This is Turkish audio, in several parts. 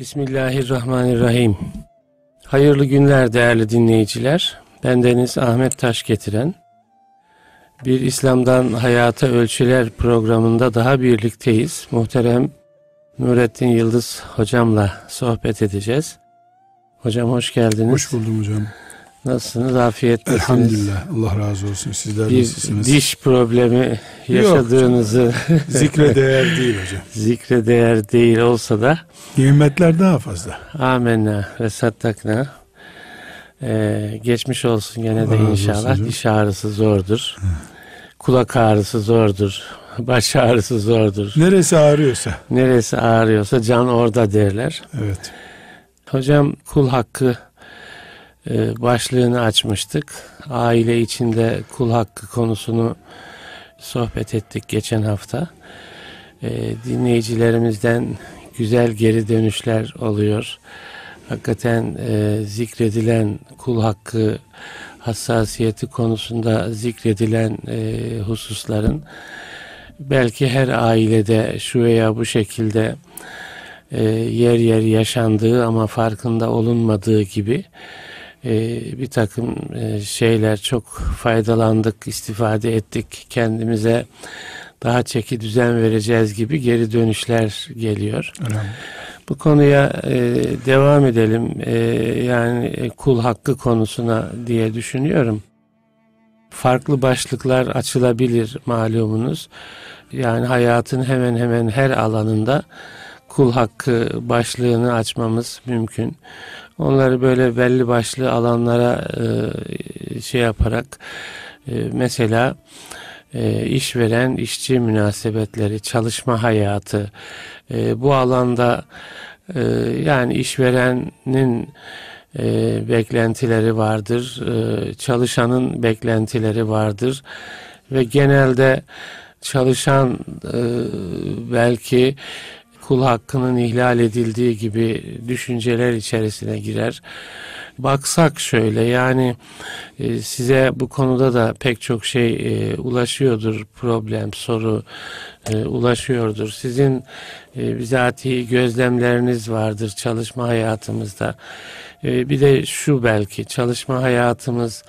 Bismillahirrahmanirrahim. Hayırlı günler değerli dinleyiciler. Bendeniz Ahmet Taş getiren bir İslam'dan Hayata Ölçüler programında daha birlikteyiz. Muhterem Nurettin Yıldız hocamla sohbet edeceğiz. Hocam hoş geldiniz. Hoş buldum hocam. Nasılsınız? Afiyet misiniz? Elhamdülillah. Allah razı olsun. Sizler Bir nasılsınız? diş problemi yaşadığınızı Zikre değer değil hocam. zikre değer değil olsa da Nimetler daha fazla. amenna ve sattakna ee, geçmiş olsun gene Allah de olsun inşallah. hocam. Diş ağrısı zordur. Kulak ağrısı zordur. Baş ağrısı zordur. Neresi ağrıyorsa. Neresi ağrıyorsa can orada derler. Evet. Hocam kul hakkı başlığını açmıştık. Aile içinde kul hakkı konusunu sohbet ettik geçen hafta. E, dinleyicilerimizden güzel geri dönüşler oluyor. Hakikaten e, zikredilen kul hakkı hassasiyeti konusunda zikredilen e, hususların belki her ailede şu veya bu şekilde e, yer yer yaşandığı ama farkında olunmadığı gibi e, bir takım e, şeyler çok faydalandık, istifade ettik, kendimize daha çeki düzen vereceğiz gibi geri dönüşler geliyor. Elhamdülillah. Bu konuya e, devam edelim. E, yani e, kul hakkı konusuna diye düşünüyorum. Farklı başlıklar açılabilir malumunuz. Yani hayatın hemen hemen her alanında kul hakkı başlığını açmamız mümkün. Onları böyle belli başlı alanlara e, şey yaparak e, mesela e, işveren işçi münasebetleri, çalışma hayatı bu alanda yani işverenin beklentileri vardır, çalışanın beklentileri vardır ve genelde çalışan e, belki kul hakkının ihlal edildiği gibi düşünceler içerisine girer. Baksak şöyle yani e, size bu konuda da pek çok şey e, ulaşıyordur problem, soru e, ulaşıyordur. Sizin bizatihi gözlemleriniz vardır çalışma hayatımızda. Bir de şu belki çalışma hayatımız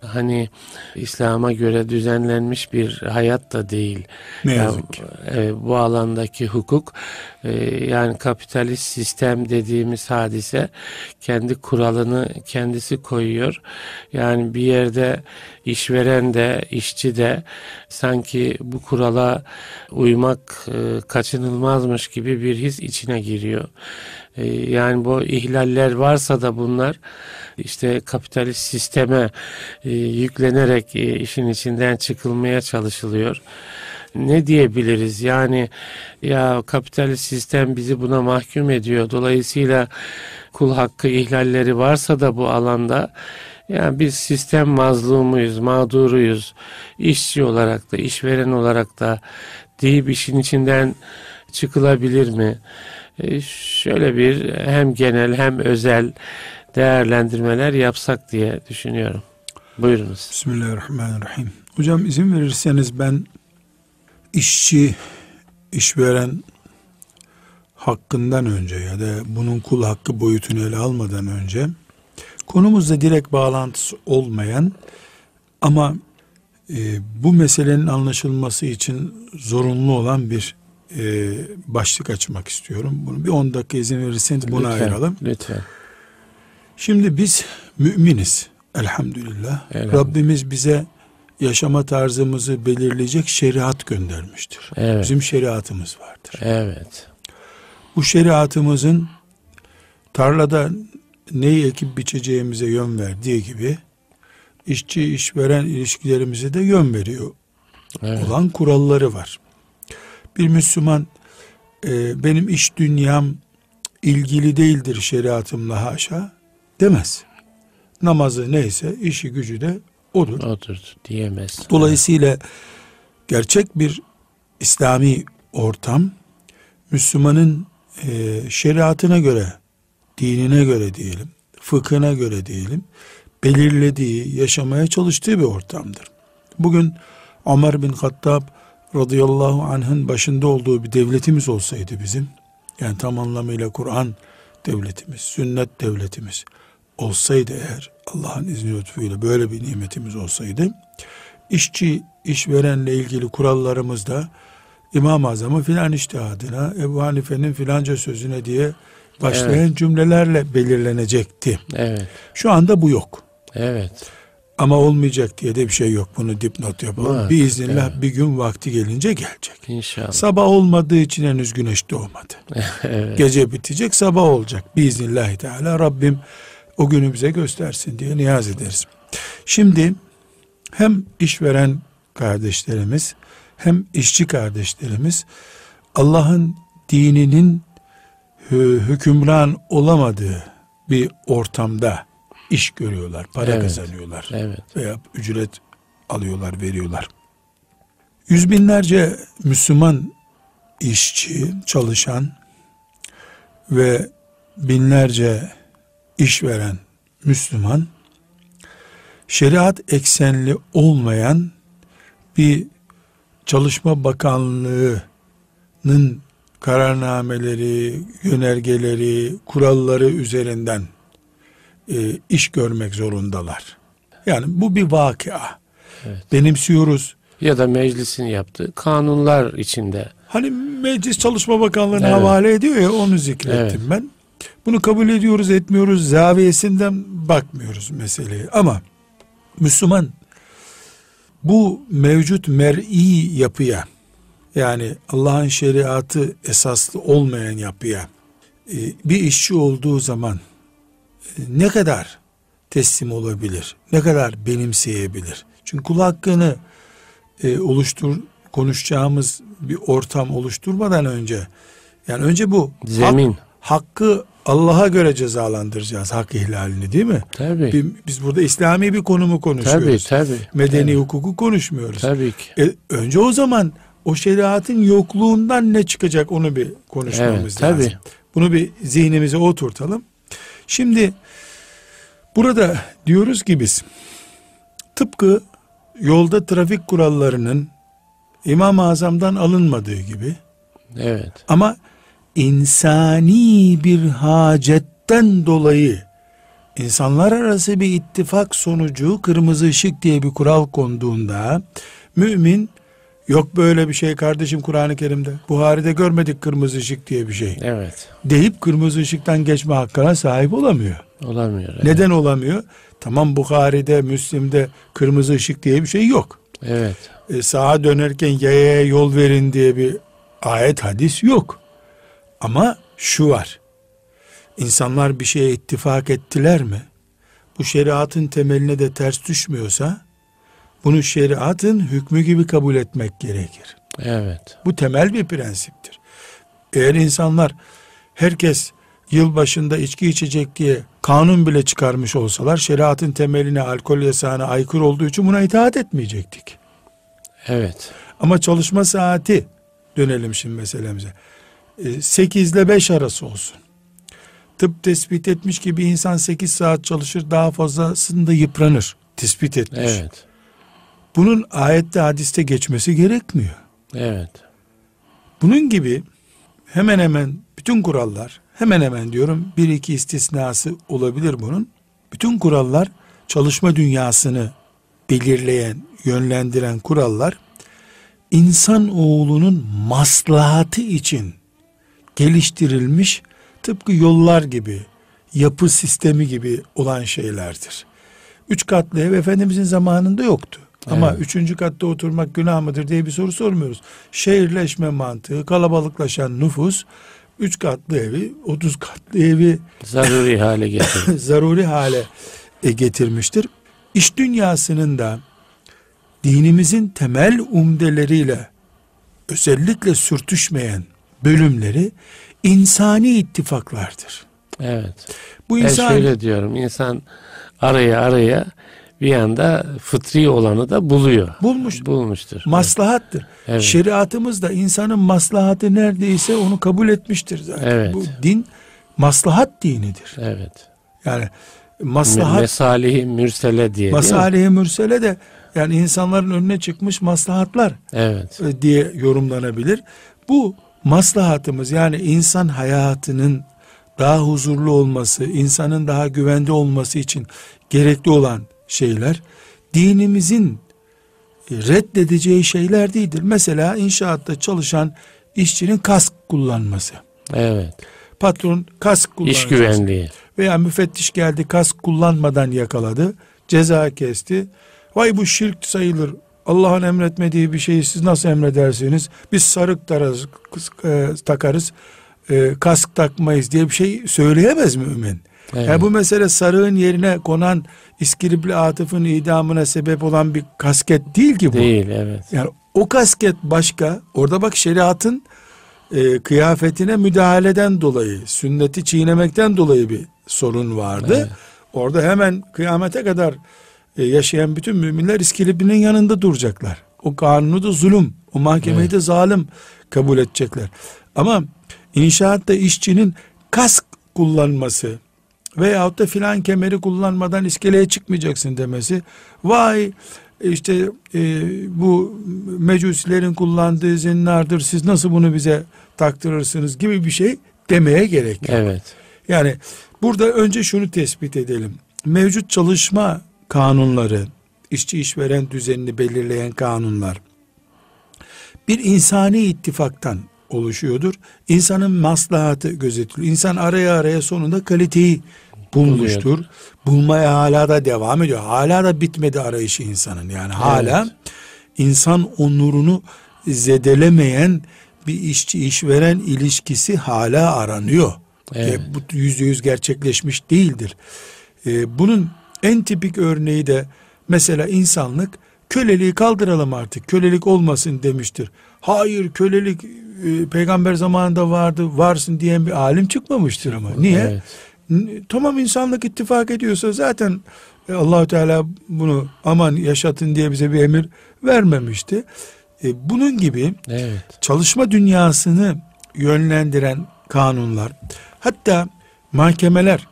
hani İslam'a göre düzenlenmiş bir hayat da değil. Ne Ya, yazık ki. e, bu alandaki hukuk e, yani kapitalist sistem dediğimiz hadise kendi kuralını kendisi koyuyor. Yani bir yerde işveren de işçi de sanki bu kurala uymak e, kaçınılmazmış gibi bir his içine giriyor. E, yani bu ihlaller varsa da bunlar işte kapitalist sisteme e, yüklenerek e, işin içinden çıkılmaya çalışılıyor. Ne diyebiliriz? Yani ya kapitalist sistem bizi buna mahkum ediyor. Dolayısıyla kul hakkı ihlalleri varsa da bu alanda yani biz sistem mazlumuyuz, mağduruyuz. İşçi olarak da, işveren olarak da deyip işin içinden çıkılabilir mi? E, şöyle bir hem genel hem özel değerlendirmeler yapsak diye düşünüyorum. Buyurunuz. Bismillahirrahmanirrahim. Hocam izin verirseniz ben işçi, işveren hakkından önce ya da bunun kul hakkı boyutunu ele almadan önce konumuzla direkt bağlantısı olmayan ama e, bu meselenin anlaşılması için zorunlu olan bir e, başlık açmak istiyorum. Bunu bir 10 dakika izin verirseniz buna Lütfen, ayıralım. Lütfen. Şimdi biz müminiz elhamdülillah. Elhamdülillah. Rabbimiz bize yaşama tarzımızı belirleyecek şeriat göndermiştir. Evet. Bizim şeriatımız vardır. Evet. Bu şeriatımızın tarlada neyi ekip biçeceğimize yön verdiği gibi işçi işveren ilişkilerimize de yön veriyor Evet. olan kuralları var. Bir Müslüman e, benim iş dünyam ilgili değildir şeriatımla haşa demez. Namazı neyse işi gücü de odur. Odur diyemez. Dolayısıyla gerçek bir İslami ortam Müslümanın e, şeriatına göre, dinine göre diyelim, fıkhına göre diyelim, belirlediği, yaşamaya çalıştığı bir ortamdır. Bugün Ömer bin Hattab radıyallahu anh'ın başında olduğu bir devletimiz olsaydı bizim, yani tam anlamıyla Kur'an devletimiz, sünnet devletimiz olsaydı eğer Allah'ın izni lütfuyla böyle bir nimetimiz olsaydı işçi işverenle ilgili kurallarımızda İmam-ı Azam'ın filan iştihadına, Ebu Hanife'nin filanca sözüne diye başlayan evet. cümlelerle belirlenecekti. Evet. Şu anda bu yok. Evet. Ama olmayacak diye de bir şey yok. Bunu dipnot yapalım. Var, bir iznillah evet. bir gün vakti gelince gelecek. İnşallah. Sabah olmadığı için henüz güneş doğmadı. evet. Gece bitecek, sabah olacak. Biiznillahü teala Rabbim o günü bize göstersin diye niyaz ederiz. Şimdi hem işveren kardeşlerimiz hem işçi kardeşlerimiz Allah'ın dininin hükümran olamadığı bir ortamda iş görüyorlar, para evet, kazanıyorlar evet. veya ücret alıyorlar, veriyorlar. Yüz binlerce Müslüman işçi, çalışan ve binlerce işveren Müslüman şeriat eksenli olmayan bir Çalışma Bakanlığı'nın kararnameleri, yönergeleri, kuralları üzerinden e, iş görmek zorundalar. Yani bu bir vakia. Evet. Benimsiyoruz. Ya da meclisin yaptığı kanunlar içinde. Hani Meclis Çalışma Bakanlığı'na evet. havale ediyor ya onu zikrettim evet. ben. Bunu kabul ediyoruz etmiyoruz zaviyesinden bakmıyoruz meseleye. Ama Müslüman bu mevcut mer'i yapıya yani Allah'ın şeriatı esaslı olmayan yapıya e, bir işçi olduğu zaman ne kadar teslim olabilir? Ne kadar benimseyebilir? Çünkü kul hakkını e, oluştur konuşacağımız bir ortam oluşturmadan önce yani önce bu zemin hak, hakkı Allah'a göre cezalandıracağız hak ihlalini değil mi? Tabii. Biz burada İslami bir konumu konuşuyoruz. Tabii tabii. Medeni tabii. hukuku konuşmuyoruz. Tabii ki. E, önce o zaman o şeriatın yokluğundan ne çıkacak onu bir konuşmamız evet, lazım. Tabii. Bunu bir zihnimize oturtalım. Şimdi burada diyoruz ki biz tıpkı yolda trafik kurallarının İmam-ı Azam'dan alınmadığı gibi Evet. Ama insani bir hacetten dolayı insanlar arası bir ittifak sonucu kırmızı ışık diye bir kural konduğunda mümin yok böyle bir şey kardeşim Kur'an-ı Kerim'de Buhari'de görmedik kırmızı ışık diye bir şey. Evet. Deyip kırmızı ışıktan geçme hakkına sahip olamıyor. Olamıyor. Evet. Neden olamıyor? Tamam Bukhari'de, Müslim'de kırmızı ışık diye bir şey yok. Evet. E, sağa dönerken yaya yol verin diye bir ayet hadis yok. Ama şu var. İnsanlar bir şeye ittifak ettiler mi? Bu şeriatın temeline de ters düşmüyorsa bunu şeriatın hükmü gibi kabul etmek gerekir. Evet. Bu temel bir prensiptir. Eğer insanlar herkes yıl başında içki içecek diye kanun bile çıkarmış olsalar şeriatın temeline alkol yasağına aykırı olduğu için buna itaat etmeyecektik. Evet. Ama çalışma saati dönelim şimdi meselemize. 8 ile 5 arası olsun. Tıp tespit etmiş ki bir insan 8 saat çalışır daha fazlasında yıpranır. Tespit etmiş. Evet. Bunun ayette hadiste geçmesi gerekmiyor. Evet. Bunun gibi hemen hemen bütün kurallar hemen hemen diyorum bir iki istisnası olabilir bunun. Bütün kurallar çalışma dünyasını belirleyen, yönlendiren kurallar insan oğlunun maslahatı için geliştirilmiş tıpkı yollar gibi, yapı sistemi gibi olan şeylerdir. Üç katlı ev Efendimizin zamanında yoktu. Evet. Ama üçüncü katta oturmak günah mıdır diye bir soru sormuyoruz. Şehirleşme mantığı, kalabalıklaşan nüfus, üç katlı evi, otuz katlı evi zaruri hale getirdi. zaruri hale e, getirmiştir. İş dünyasının da dinimizin temel umdeleriyle özellikle sürtüşmeyen bölümleri insani ittifaklardır. Evet. Bu insan ben şöyle diyorum. insan araya araya bir anda fıtri olanı da buluyor. Bulmuş. Bulmuştur. Maslahattır. Evet. Şeriatımız da insanın maslahatı neredeyse onu kabul etmiştir zaten. Evet. Bu din maslahat dinidir. Evet. Yani maslahat mesalihi mürsele diye. Mesalihi mürsele de yani insanların önüne çıkmış maslahatlar evet. E, diye yorumlanabilir. Bu maslahatımız yani insan hayatının daha huzurlu olması, insanın daha güvende olması için gerekli olan şeyler dinimizin reddedeceği şeyler değildir. Mesela inşaatta çalışan işçinin kask kullanması. Evet. Patron kask kullanacak. İş güvenliği. Veya müfettiş geldi kask kullanmadan yakaladı. Ceza kesti. Vay bu şirk sayılır. Allah'ın emretmediği bir şeyi siz nasıl emredersiniz? Biz sarık tararız, e, takarız, e, kask takmayız diye bir şey söyleyemez mümin. Evet. Yani bu mesele sarığın yerine konan İskilipli Atıf'ın idamına sebep olan bir kasket değil ki bu. Değil evet. Yani o kasket başka. Orada bak şeriatın e, kıyafetine müdahaleden dolayı, sünneti çiğnemekten dolayı bir sorun vardı. Evet. Orada hemen kıyamete kadar e, yaşayan bütün müminler İskilip'inin yanında duracaklar. O kanunu da zulüm, o mahkemeyi evet. de zalim kabul edecekler. Ama inşaatta işçinin kask kullanması veyahut da filan kemeri kullanmadan iskeleye çıkmayacaksın demesi. Vay işte e, bu mecusilerin kullandığı zinnardır siz nasıl bunu bize taktırırsınız gibi bir şey demeye gerek yok. Evet. Yani burada önce şunu tespit edelim. Mevcut çalışma kanunları, işçi işveren düzenini belirleyen kanunlar bir insani ittifaktan oluşuyordur. İnsanın maslahatı gözetiliyor. İnsan araya araya sonunda kaliteyi bulmuştur. Bulmaya hala da devam ediyor. Hala da bitmedi arayışı insanın. Yani hala evet. insan onurunu zedelemeyen bir işçi işveren ilişkisi hala aranıyor. Evet. E, bu yüzde yüz gerçekleşmiş değildir. E, bunun en tipik örneği de mesela insanlık köleliği kaldıralım artık kölelik olmasın demiştir. Hayır kölelik e, peygamber zamanında vardı varsın diyen bir alim çıkmamıştır ama. Niye? Evet tamam insanlık ittifak ediyorsa zaten e, Allahu Teala bunu aman yaşatın diye bize bir emir vermemişti. E, bunun gibi evet. çalışma dünyasını yönlendiren kanunlar hatta mahkemeler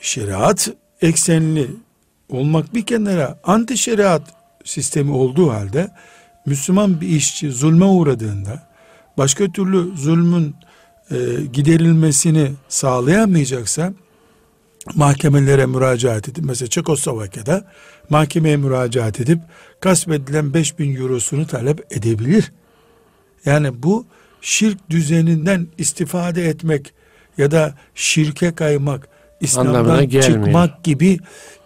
şeriat eksenli olmak bir kenara anti şeriat sistemi olduğu halde Müslüman bir işçi zulme uğradığında başka türlü zulmün e, giderilmesini sağlayamayacaksa mahkemelere müracaat edip mesela Çekoslovakya'da mahkemeye müracaat edip gasp edilen 5000 eurosunu talep edebilir. Yani bu şirk düzeninden istifade etmek ya da şirke kaymak, İslam'dan çıkmak gibi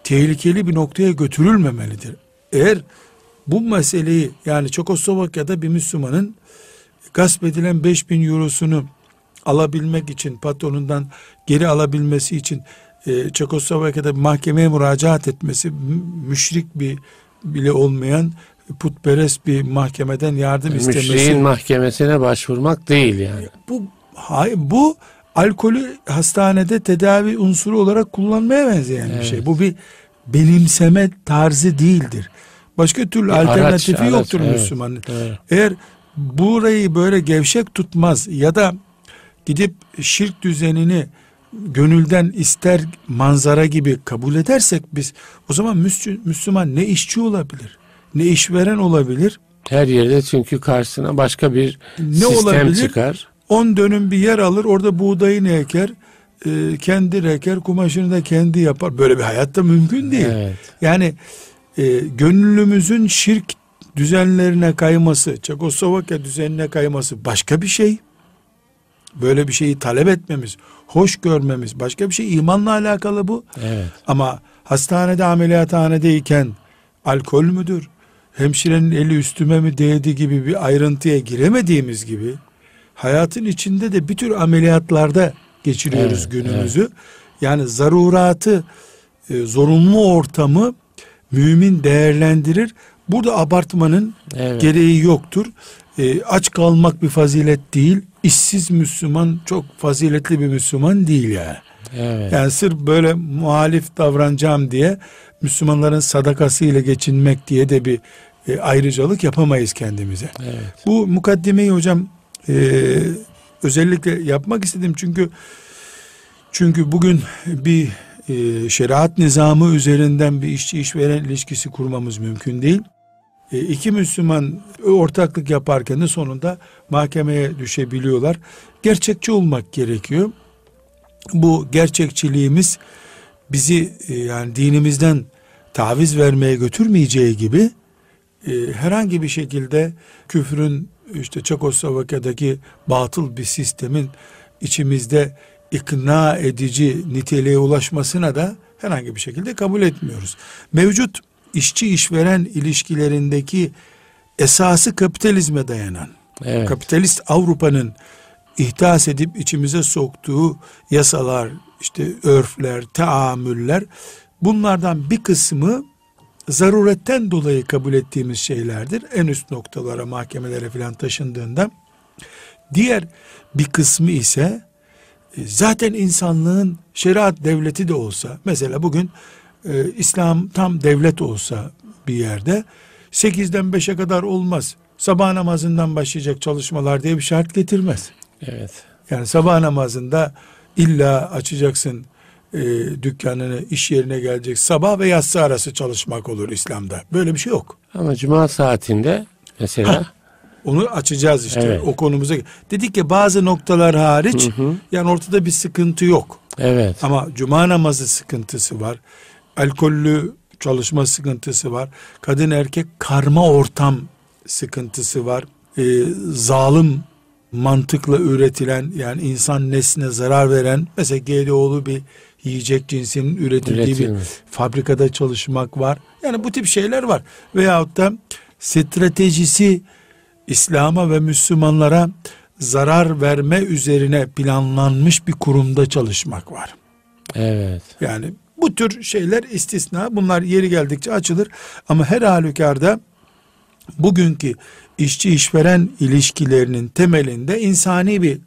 tehlikeli bir noktaya götürülmemelidir. Eğer bu meseleyi yani Çekoslovakya'da bir Müslümanın gasp edilen 5000 eurosunu alabilmek için patronundan geri alabilmesi için e, Çekoslovakya'da mahkemeye müracaat etmesi müşrik bir bile olmayan putperest bir mahkemeden yardım yani istemesi. Müşriğin mahkemesine başvurmak değil yani. Bu hayır, bu alkolü hastanede tedavi unsuru olarak kullanmaya benzeyen evet. bir şey. Bu bir benimseme tarzı değildir. Başka türlü bir alternatifi araç, yoktur araç, Müslümanın. Evet, evet. Eğer burayı böyle gevşek tutmaz ya da gidip şirk düzenini gönülden ister manzara gibi kabul edersek biz o zaman Müslüman ne işçi olabilir ne işveren olabilir her yerde çünkü karşısına başka bir ne sistem olabilir? çıkar 10 dönüm bir yer alır orada buğdayını eker e, kendi reker kumaşını da kendi yapar böyle bir hayatta mümkün değil evet. yani e, gönlümüzün şirk düzenlerine kayması Çekoslovakya düzenine kayması başka bir şey böyle bir şeyi talep etmemiz, hoş görmemiz başka bir şey imanla alakalı bu. Evet. Ama hastanede ameliyathanedeyken alkol müdür? Hemşirenin eli üstüme mi değdi gibi bir ayrıntıya giremediğimiz gibi hayatın içinde de bir tür ameliyatlarda geçiriyoruz evet, günümüzü. Evet. Yani zaruratı, e, zorunlu ortamı mümin değerlendirir. Burada abartmanın evet. gereği yoktur. E, aç kalmak bir fazilet değil işsiz Müslüman çok faziletli bir Müslüman değil yani. Evet. Yani sırf böyle muhalif davranacağım diye Müslümanların sadakası ile geçinmek diye de bir e, ayrıcalık yapamayız kendimize. Evet. Bu mukaddimeyi hocam e, özellikle yapmak istedim çünkü çünkü bugün bir e, şeriat nizamı üzerinden bir işçi işveren ilişkisi kurmamız mümkün değil. E, iki Müslüman ortaklık yaparken de sonunda mahkemeye düşebiliyorlar. Gerçekçi olmak gerekiyor. bu gerçekçiliğimiz bizi e, yani dinimizden taviz vermeye götürmeyeceği gibi e, herhangi bir şekilde küfrün işte Çekoslovakya'daki batıl bir sistemin içimizde ikna edici niteliğe ulaşmasına da herhangi bir şekilde kabul etmiyoruz. Mevcut işçi işveren ilişkilerindeki esası kapitalizme dayanan, evet. kapitalist Avrupa'nın ihdas edip içimize soktuğu yasalar, işte örfler, taamüller bunlardan bir kısmı zaruretten dolayı kabul ettiğimiz şeylerdir. En üst noktalara, mahkemelere filan taşındığında diğer bir kısmı ise zaten insanlığın şeriat devleti de olsa mesela bugün e, İslam tam devlet olsa bir yerde 8'den 5'e kadar olmaz. Sabah namazından başlayacak çalışmalar diye bir şart getirmez. Evet. Yani sabah namazında illa açacaksın e, dükkanını, iş yerine gelecek. Sabah ve yatsı arası çalışmak olur İslam'da. Böyle bir şey yok. Ama cuma saatinde mesela ha, onu açacağız işte evet. o konumuza. Dedik ki bazı noktalar hariç hı hı. yani ortada bir sıkıntı yok. Evet. Ama cuma namazı sıkıntısı var. Alkollü çalışma sıkıntısı var. Kadın erkek karma ortam sıkıntısı var. Ee, zalim mantıkla üretilen yani insan nesline zarar veren mesela GDO'lu bir yiyecek cinsinin üretildiği Üretilmiş. bir fabrikada çalışmak var. Yani bu tip şeyler var. Veyahut da stratejisi İslam'a ve Müslümanlara zarar verme üzerine planlanmış bir kurumda çalışmak var. Evet. Yani bu tür şeyler istisna. Bunlar yeri geldikçe açılır. Ama her halükarda bugünkü işçi işveren ilişkilerinin temelinde insani bir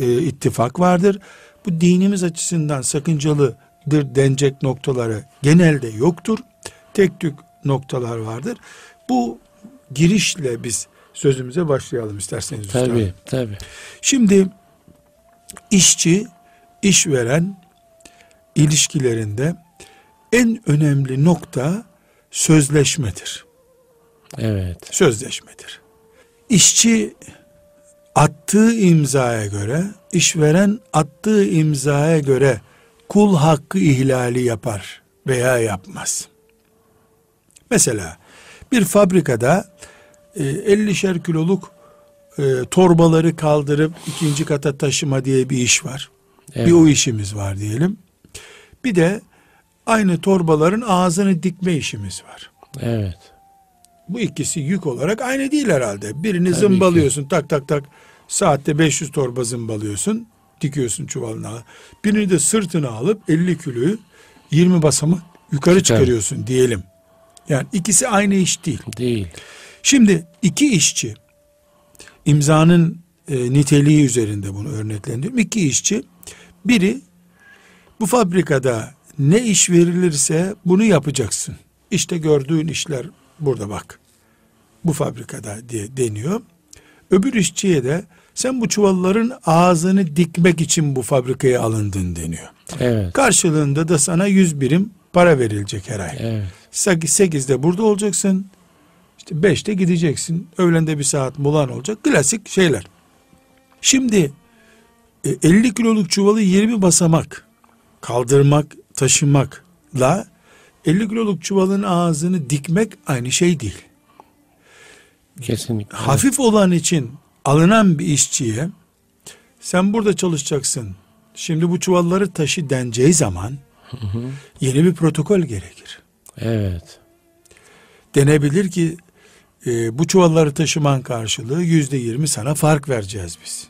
e, ittifak vardır. Bu dinimiz açısından sakıncalıdır denecek noktaları genelde yoktur. Tek tük noktalar vardır. Bu girişle biz sözümüze başlayalım isterseniz. Tabii, tabii. Şimdi işçi, işveren ilişkilerinde en önemli nokta sözleşmedir. Evet. Sözleşmedir. İşçi attığı imzaya göre, işveren attığı imzaya göre kul hakkı ihlali yapar veya yapmaz. Mesela bir fabrikada e, 50'şer kiloluk e, torbaları kaldırıp ikinci kata taşıma diye bir iş var. Evet. Bir o işimiz var diyelim. Bir de aynı torbaların ağzını dikme işimiz var. Evet. Bu ikisi yük olarak aynı değil herhalde. Birini Tabii zımbalıyorsun ki. tak tak tak saatte 500 torba zımbalıyorsun dikiyorsun çuvalına. Birini de sırtına alıp 50 kiloyu 20 basamı yukarı Çıkar. çıkarıyorsun diyelim. Yani ikisi aynı iş değil. Değil. Şimdi iki işçi imzanın e, niteliği üzerinde bunu örneklendiriyorum. İki işçi biri bu fabrikada ne iş verilirse bunu yapacaksın. İşte gördüğün işler burada bak. Bu fabrikada diye deniyor. Öbür işçiye de sen bu çuvalların ağzını dikmek için bu fabrikaya alındın deniyor. Evet. Karşılığında da sana yüz birim para verilecek her ay. Evet. Sekizde burada olacaksın. İşte beşte gideceksin. Öğlende bir saat molan olacak. Klasik şeyler. Şimdi 50 e, kiloluk çuvalı 20 basamak kaldırmak, taşımakla 50 kiloluk çuvalın ağzını dikmek aynı şey değil. Kesinlikle. Hafif olan için alınan bir işçiye sen burada çalışacaksın. Şimdi bu çuvalları taşı deneceği zaman hı hı. yeni bir protokol gerekir. Evet. Denebilir ki e, bu çuvalları taşıman karşılığı yüzde yirmi sana fark vereceğiz biz.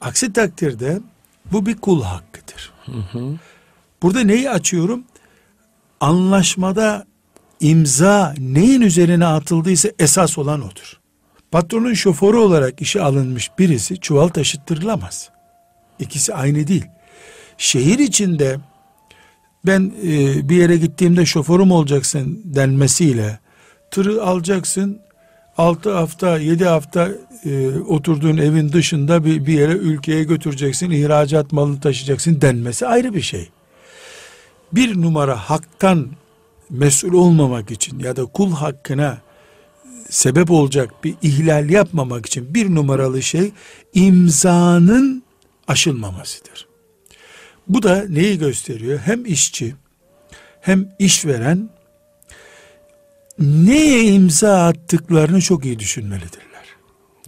Aksi takdirde bu bir kul hakkıdır. Hı hı. Burada neyi açıyorum? Anlaşmada imza neyin üzerine atıldıysa esas olan odur. Patronun şoförü olarak işe alınmış birisi çuval taşıttırılamaz. İkisi aynı değil. Şehir içinde ben e, bir yere gittiğimde şoförüm olacaksın denmesiyle tırı alacaksın 6 hafta 7 hafta e, oturduğun evin dışında bir, bir yere ülkeye götüreceksin ihracat malını taşıyacaksın denmesi ayrı bir şey. Bir numara haktan mesul olmamak için ya da kul hakkına sebep olacak bir ihlal yapmamak için bir numaralı şey imzanın aşılmamasıdır. Bu da neyi gösteriyor? Hem işçi hem işveren neye imza attıklarını çok iyi düşünmelidirler.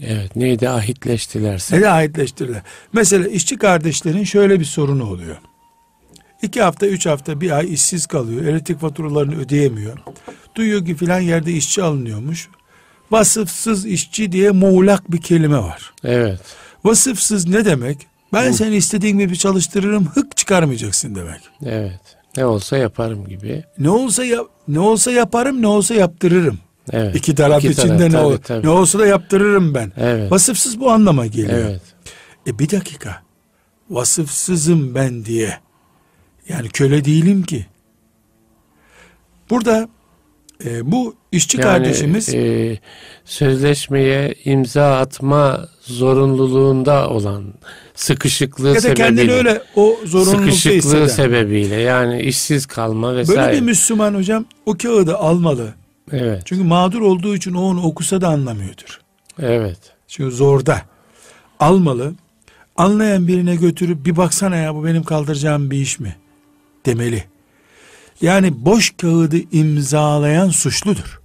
Evet neydi ahitleştilerse. Ne de ahitleştirirler. Mesela işçi kardeşlerin şöyle bir sorunu oluyor. İki hafta, üç hafta, bir ay işsiz kalıyor. Elektrik faturalarını ödeyemiyor. Duyuyor ki filan yerde işçi alınıyormuş. Vasıfsız işçi diye muğlak bir kelime var. Evet. Vasıfsız ne demek? Ben seni istediğim gibi çalıştırırım, hık çıkarmayacaksın demek. Evet. Ne olsa yaparım gibi. Ne olsa yap, ne olsa yaparım, ne olsa yaptırırım. Evet. İki taraf İki içinde taraf, ne, tabii, ol, tabii. ne olsa da yaptırırım ben. Evet. Vasıfsız bu anlama geliyor. Evet. E bir dakika. Vasıfsızım ben diye. Yani köle değilim ki. Burada e, bu işçi Yani, kardeşimiz e, sözleşmeye imza atma zorunluluğunda olan sıkışıklığı ya da sebebiyle kendini öyle o zorunlulukta sıkışıklığı hisseden. sebebiyle yani işsiz kalma vesaire. Böyle bir Müslüman hocam o kağıdı almalı. evet. Çünkü mağdur olduğu için o onu okusa da anlamıyordur. Evet. Çünkü zorda. Almalı. Anlayan birine götürüp bir baksana ya bu benim kaldıracağım bir iş mi? Demeli. Yani boş kağıdı imzalayan suçludur.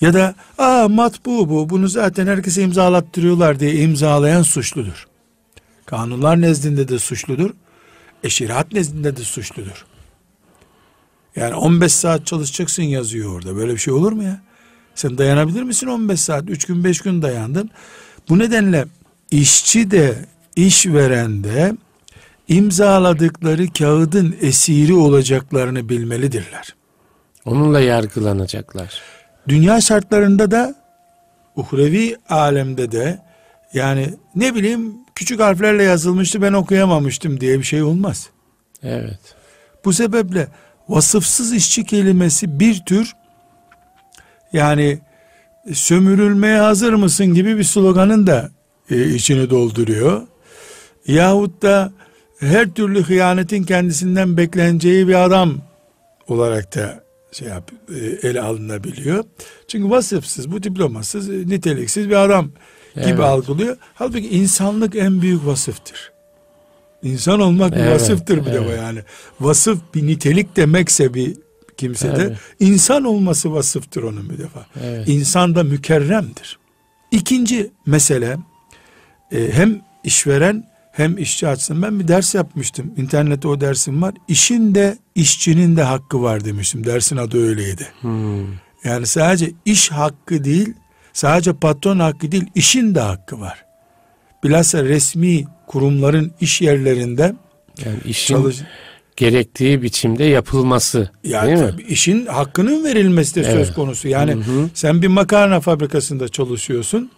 Ya da aa matbu bu bunu zaten herkese imzalattırıyorlar diye imzalayan suçludur. Kanunlar nezdinde de suçludur. Eşirat nezdinde de suçludur. Yani 15 saat çalışacaksın yazıyor orada. Böyle bir şey olur mu ya? Sen dayanabilir misin 15 saat? 3 gün 5 gün dayandın. Bu nedenle işçi de işveren de imzaladıkları kağıdın esiri olacaklarını bilmelidirler. Onunla yargılanacaklar. Dünya şartlarında da uhrevi alemde de yani ne bileyim küçük harflerle yazılmıştı ben okuyamamıştım diye bir şey olmaz. Evet. Bu sebeple vasıfsız işçi kelimesi bir tür yani sömürülmeye hazır mısın gibi bir sloganın da e, içini dolduruyor. Yahut da her türlü hıyanetin kendisinden bekleneceği bir adam olarak da şey yap, e, ele alınabiliyor. Çünkü vasıfsız, bu diplomasız, e, niteliksiz bir adam gibi Evet. algılıyor. Halbuki insanlık en büyük vasıftır. İnsan olmak bir Evet, vasıftır bir defa evet. yani. Vasıf bir nitelik demekse bir kimsede Tabii. insan olması vasıftır onun bir defa. Evet. İnsan da mükerremdir. İkinci mesele e, hem işveren hem işçi açısından ben bir ders yapmıştım. İnternette o dersim var. İşin de işçinin de hakkı var demiştim. Dersin adı öyleydi. Hmm. Yani sadece iş hakkı değil, sadece patron hakkı değil, işin de hakkı var. Bilhassa resmi kurumların iş yerlerinde Yani işin çalış gerektiği biçimde yapılması. ya değil mi? tabii işin hakkının verilmesi de söz Evet. konusu. Yani Hı hı. sen bir makarna fabrikasında çalışıyorsun.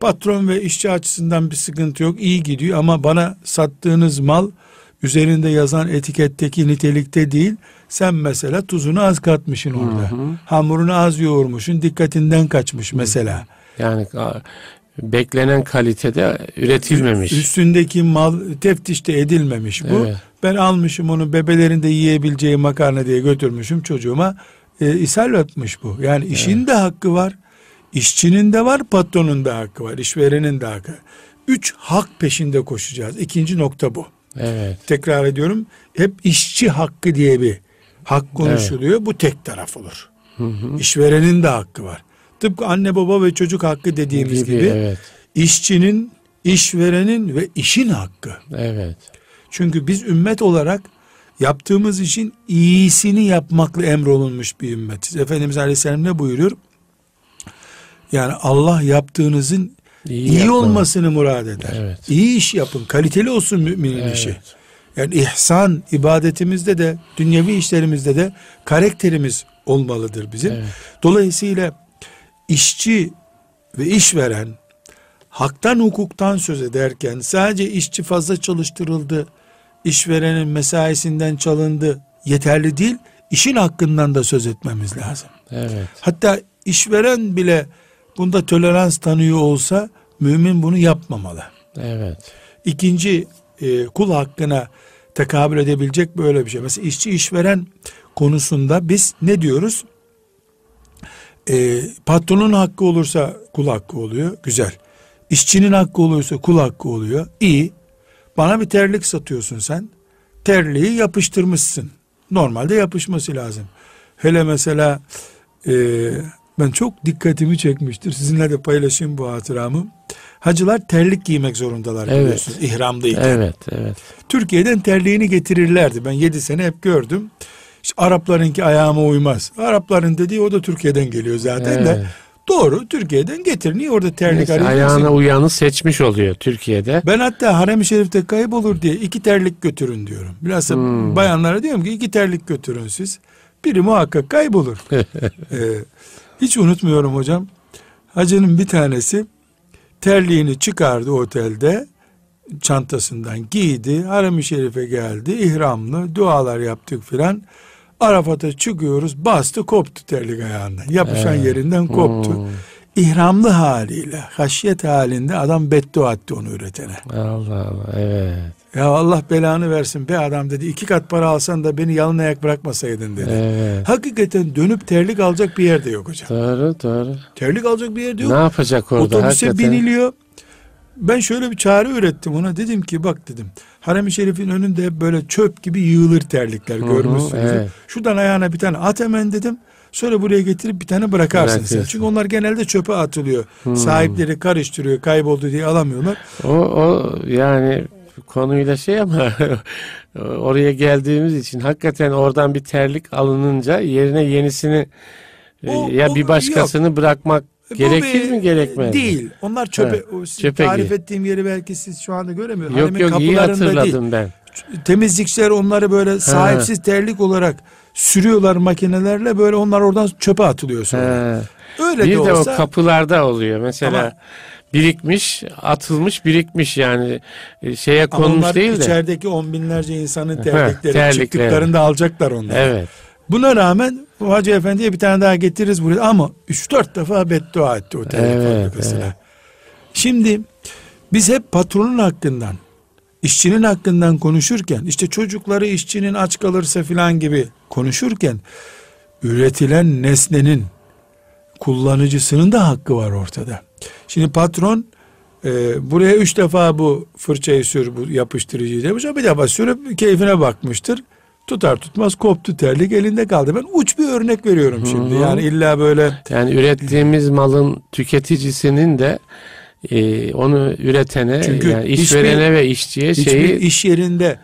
Patron ve işçi açısından bir sıkıntı yok. iyi gidiyor ama bana sattığınız mal üzerinde yazan etiketteki nitelikte değil. Sen mesela tuzunu az katmışsın orada. Hamurunu az yoğurmuşsun. Dikkatinden kaçmış mesela. Yani beklenen kalitede üretilmemiş. Üstündeki mal teftişte edilmemiş bu. Evet. Ben almışım onu bebelerinde yiyebileceği makarna diye götürmüşüm çocuğuma. E, ishal etmiş bu. Yani işin de hakkı var. işçinin de var, patronun da hakkı var. işverenin de hakkı. Üç hak peşinde koşacağız. İkinci nokta bu. Evet. Tekrar ediyorum. Hep işçi hakkı diye bir hak konuşuluyor. Bu tek taraf olur. İşverenin de hakkı var. Tıpkı anne baba ve çocuk hakkı dediğimiz Gibi, gibi, evet. işçinin, işverenin ve işin hakkı. Evet. Çünkü biz ümmet olarak yaptığımız işin iyisini yapmakla emrolunmuş bir ümmetiz. Efendimiz Aleyhisselam ne buyuruyor? Yani Allah yaptığınızın İyi, iyi, olmasını murad eder. Evet. İyi iş yapın, kaliteli olsun müminin Evet. işi. Yani ihsan ibadetimizde de, dünyevi işlerimizde de karakterimiz olmalıdır bizim. Evet. Dolayısıyla işçi ve işveren haktan hukuktan söz ederken sadece işçi fazla çalıştırıldı, işverenin mesaisinden çalındı yeterli değil, işin hakkından da söz etmemiz lazım. Evet. Hatta işveren bile bunda tolerans tanıyor olsa mümin bunu yapmamalı. Evet. İkinci e, kul hakkına tekabül edebilecek böyle bir şey. Mesela işçi işveren konusunda biz ne diyoruz? E, patronun hakkı olursa kul hakkı oluyor. Güzel. İşçinin hakkı olursa kul hakkı oluyor. İyi. Bana bir terlik satıyorsun sen. terliği yapıştırmışsın. Normalde yapışması lazım. Hele mesela e, ben çok dikkatimi çekmiştir. Sizinle de paylaşayım bu hatıramı. Hacılar terlik giymek zorundalar Evet. biliyorsunuz ihramdayken. Evet, evet. Türkiye'den terliğini getirirlerdi. Ben 7 sene hep gördüm. İşte Araplarınki ayağıma uymaz. Arapların dediği o da Türkiye'den geliyor zaten de. Evet. Doğru Türkiye'den getir. Niye orada terlik Neyse, arayacaksın? ayağına uyanı seçmiş oluyor Türkiye'de. Ben hatta harem-i şerifte kaybolur diye iki terlik götürün diyorum. Bilhassa Hmm. bayanlara diyorum ki iki terlik götürün siz. Biri muhakkak kaybolur. Ee, hiç unutmuyorum hocam. Hacının bir tanesi terliğini çıkardı otelde. Çantasından giydi. Harem-i şerife geldi. ihramlı dualar yaptık filan. Arafat'a çıkıyoruz. Bastı koptu terlik ayağından. Yapışan Evet. yerinden koptu. Hmm. İhramlı haliyle, haşyet halinde adam beddua etti onu üretene. Allah Allah, evet. Ya Allah belanı versin be adam dedi. iki kat para alsan da beni yalın ayak bırakmasaydın dedi. Evet. Hakikaten dönüp terlik alacak bir yerde yok hocam. Doğru, doğru. Terlik alacak bir yerde yok. Ne yapacak orada? Otobüse hakikaten? biniliyor. Ben şöyle bir çare ürettim ona. Dedim ki bak dedim. Harem-i Şerif'in önünde hep böyle çöp gibi yığılır terlikler hı, görmüşsünüz. evet. Şuradan ayağına bir tane at hemen dedim. Sonra buraya getirip bir tane bırakarsın sen. Çünkü onlar genelde çöpe atılıyor. Sahipleri karıştırıyor, kayboldu diye alamıyorlar. O, o yani konuyla şey ama oraya geldiğimiz için hakikaten oradan bir terlik alınınca yerine yenisini e, O- ya o- bir başkasını bırakmak Bu gerekir bir- mi gerekmez mi? Değil. Onlar çöpe. Siz çöpe tarif gir. ettiğim yeri belki siz şu anda göremiyorsunuz. Yok yok iyi kapılarında değil. hatırladım ben. Temizlikçiler onları böyle sahipsiz terlik olarak sürüyorlar makinelerle böyle onlar oradan çöpe atılıyor sonra. He. Öyle Bir de, de, olsa o kapılarda oluyor. Mesela Ama- birikmiş, atılmış, birikmiş yani e, şeye ama konmuş onlar değil de. içerideki on binlerce insanın terlikleri terlikleri. çıktıklarında alacaklar onları. Evet. Buna rağmen o Hacı Efendi'ye bir tane daha getiririz buraya ama 3-4 defa beddua etti o terlik Evet, evet. Şimdi biz hep patronun hakkından, işçinin hakkından konuşurken, işte çocukları işçinin aç kalırsa filan gibi konuşurken, üretilen nesnenin kullanıcısının da hakkı var ortada. Şimdi patron e, buraya üç defa bu fırçayı sür, bu yapıştırıcıyı demiş. O bir defa sürüp keyfine bakmıştır. Tutar tutmaz koptu terlik elinde kaldı. Ben uç bir örnek veriyorum şimdi. Hı hı. Yani illa böyle Yani ürettiğimiz malın tüketicisinin de e, onu üretene, Çünkü yani hiçbir- işverene ve işçiye hiçbir şeyi iş yerinde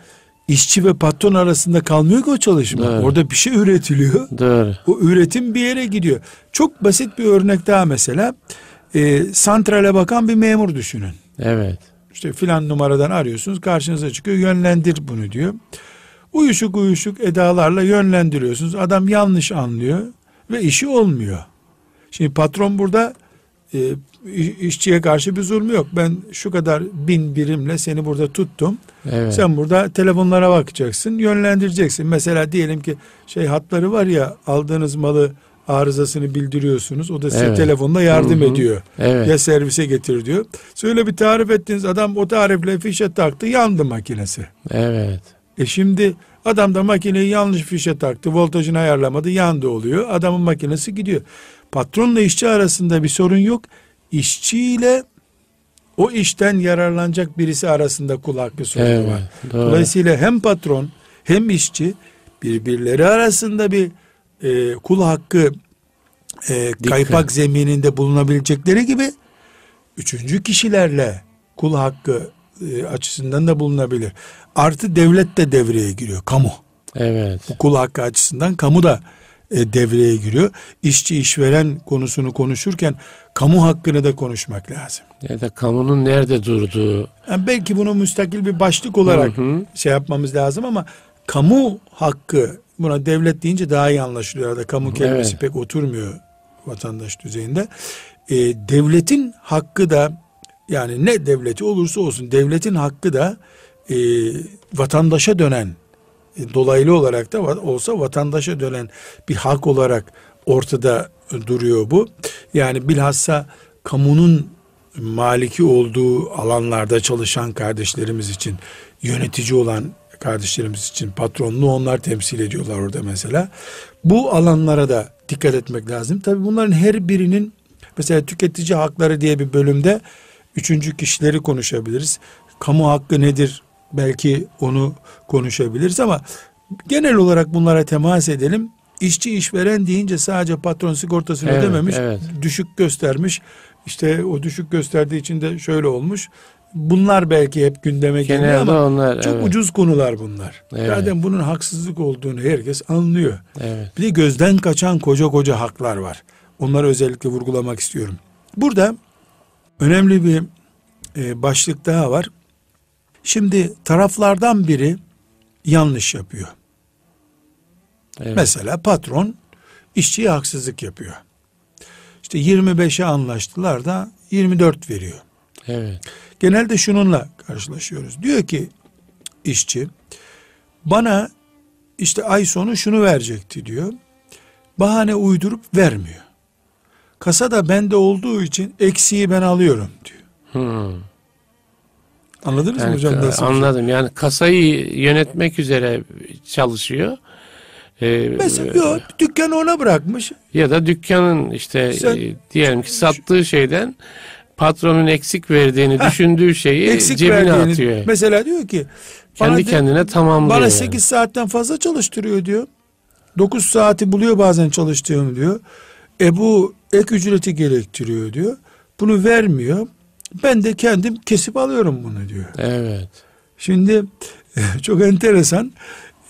işçi ve patron arasında kalmıyor ki o çalışma. Evet. Orada bir şey üretiliyor. doğru. O üretim bir yere gidiyor. Çok basit bir örnek daha mesela. E, santrale bakan bir memur düşünün. Evet. İşte filan numaradan arıyorsunuz karşınıza çıkıyor yönlendir bunu diyor. Uyuşuk uyuşuk edalarla yönlendiriyorsunuz. Adam yanlış anlıyor ve işi olmuyor. Şimdi patron burada e, iş- işçiye karşı bir zulmü yok. Ben şu kadar bin birimle seni burada tuttum. Evet. Sen burada telefonlara bakacaksın, yönlendireceksin. Mesela diyelim ki şey hatları var ya aldığınız malı arızasını bildiriyorsunuz. O da size Evet. telefonla yardım Hı hı. ediyor. evet. Ya servise getir diyor. Söyle bir tarif ettiniz adam o tarifle fişe taktı yandı makinesi. Evet. E şimdi adam da makineyi yanlış fişe taktı voltajını ayarlamadı yandı oluyor. Adamın makinesi gidiyor. Patronla işçi arasında bir sorun yok. İşçiyle o işten yararlanacak birisi arasında kul hakkı sorunu Evet. var. Doğru. Dolayısıyla hem patron hem işçi birbirleri arasında bir e, kul hakkı e, kaypak zemininde bulunabilecekleri gibi üçüncü kişilerle kul hakkı e, açısından da bulunabilir. Artı devlet de devreye giriyor. Kamu. Evet. Kul hakkı açısından kamu da e, devreye giriyor. İşçi işveren konusunu konuşurken kamu hakkını da konuşmak lazım. Ya da kamunun nerede durduğu. Yani belki bunu müstakil bir başlık olarak Hı hı. şey yapmamız lazım ama kamu hakkı buna devlet deyince daha iyi anlaşılıyor. Arada kamu kelimesi Evet. pek oturmuyor vatandaş düzeyinde. Ee, devletin hakkı da yani ne devleti olursa olsun devletin hakkı da e, vatandaşa dönen e, dolaylı olarak da olsa vatandaşa dönen bir hak olarak ortada duruyor bu. Yani bilhassa kamunun maliki olduğu alanlarda çalışan kardeşlerimiz için yönetici olan kardeşlerimiz için patronluğu onlar temsil ediyorlar orada mesela. Bu alanlara da dikkat etmek lazım. Tabii bunların her birinin mesela tüketici hakları diye bir bölümde üçüncü kişileri konuşabiliriz. Kamu hakkı nedir belki onu konuşabiliriz ama genel olarak bunlara temas edelim. İşçi işveren deyince sadece patron sigortasını Evet, ödememiş, evet. düşük göstermiş. İşte o düşük gösterdiği için de şöyle olmuş. Bunlar belki hep gündeme geliyor ama onlar çok evet, ucuz konular bunlar. Evet. Zaten bunun haksızlık olduğunu herkes anlıyor. evet. Bir de gözden kaçan koca koca haklar var. Onları özellikle vurgulamak istiyorum. Burada önemli bir e, başlık daha var. Şimdi taraflardan biri yanlış yapıyor. evet. Mesela patron işçiye haksızlık yapıyor. İşte 25'e anlaştılar da 24 veriyor. Evet. Genelde şununla karşılaşıyoruz. Diyor ki işçi bana işte ay sonu şunu verecekti diyor. Bahane uydurup vermiyor. Kasada bende olduğu için eksiği ben alıyorum diyor. Hmm. Anladınız mı Yani, hocam nasıl? şey? anladım. Yani kasayı yönetmek üzere çalışıyor. Ee, Mesela yok dükkanı ona bırakmış. ya da dükkanın işte Sen- e, diyelim ki sattığı şeyden patronun eksik verdiğini düşündüğü şeyi Eksik cebine verdiğini. atıyor. Mesela diyor ki Kendi bana kendine tamamlıyor. Bana yani. 8 saatten fazla çalıştırıyor diyor. 9 saati buluyor bazen çalıştığım diyor. E bu ek ücreti gerektiriyor diyor. Bunu vermiyor. Ben de kendim kesip alıyorum bunu diyor. Evet. Şimdi çok enteresan.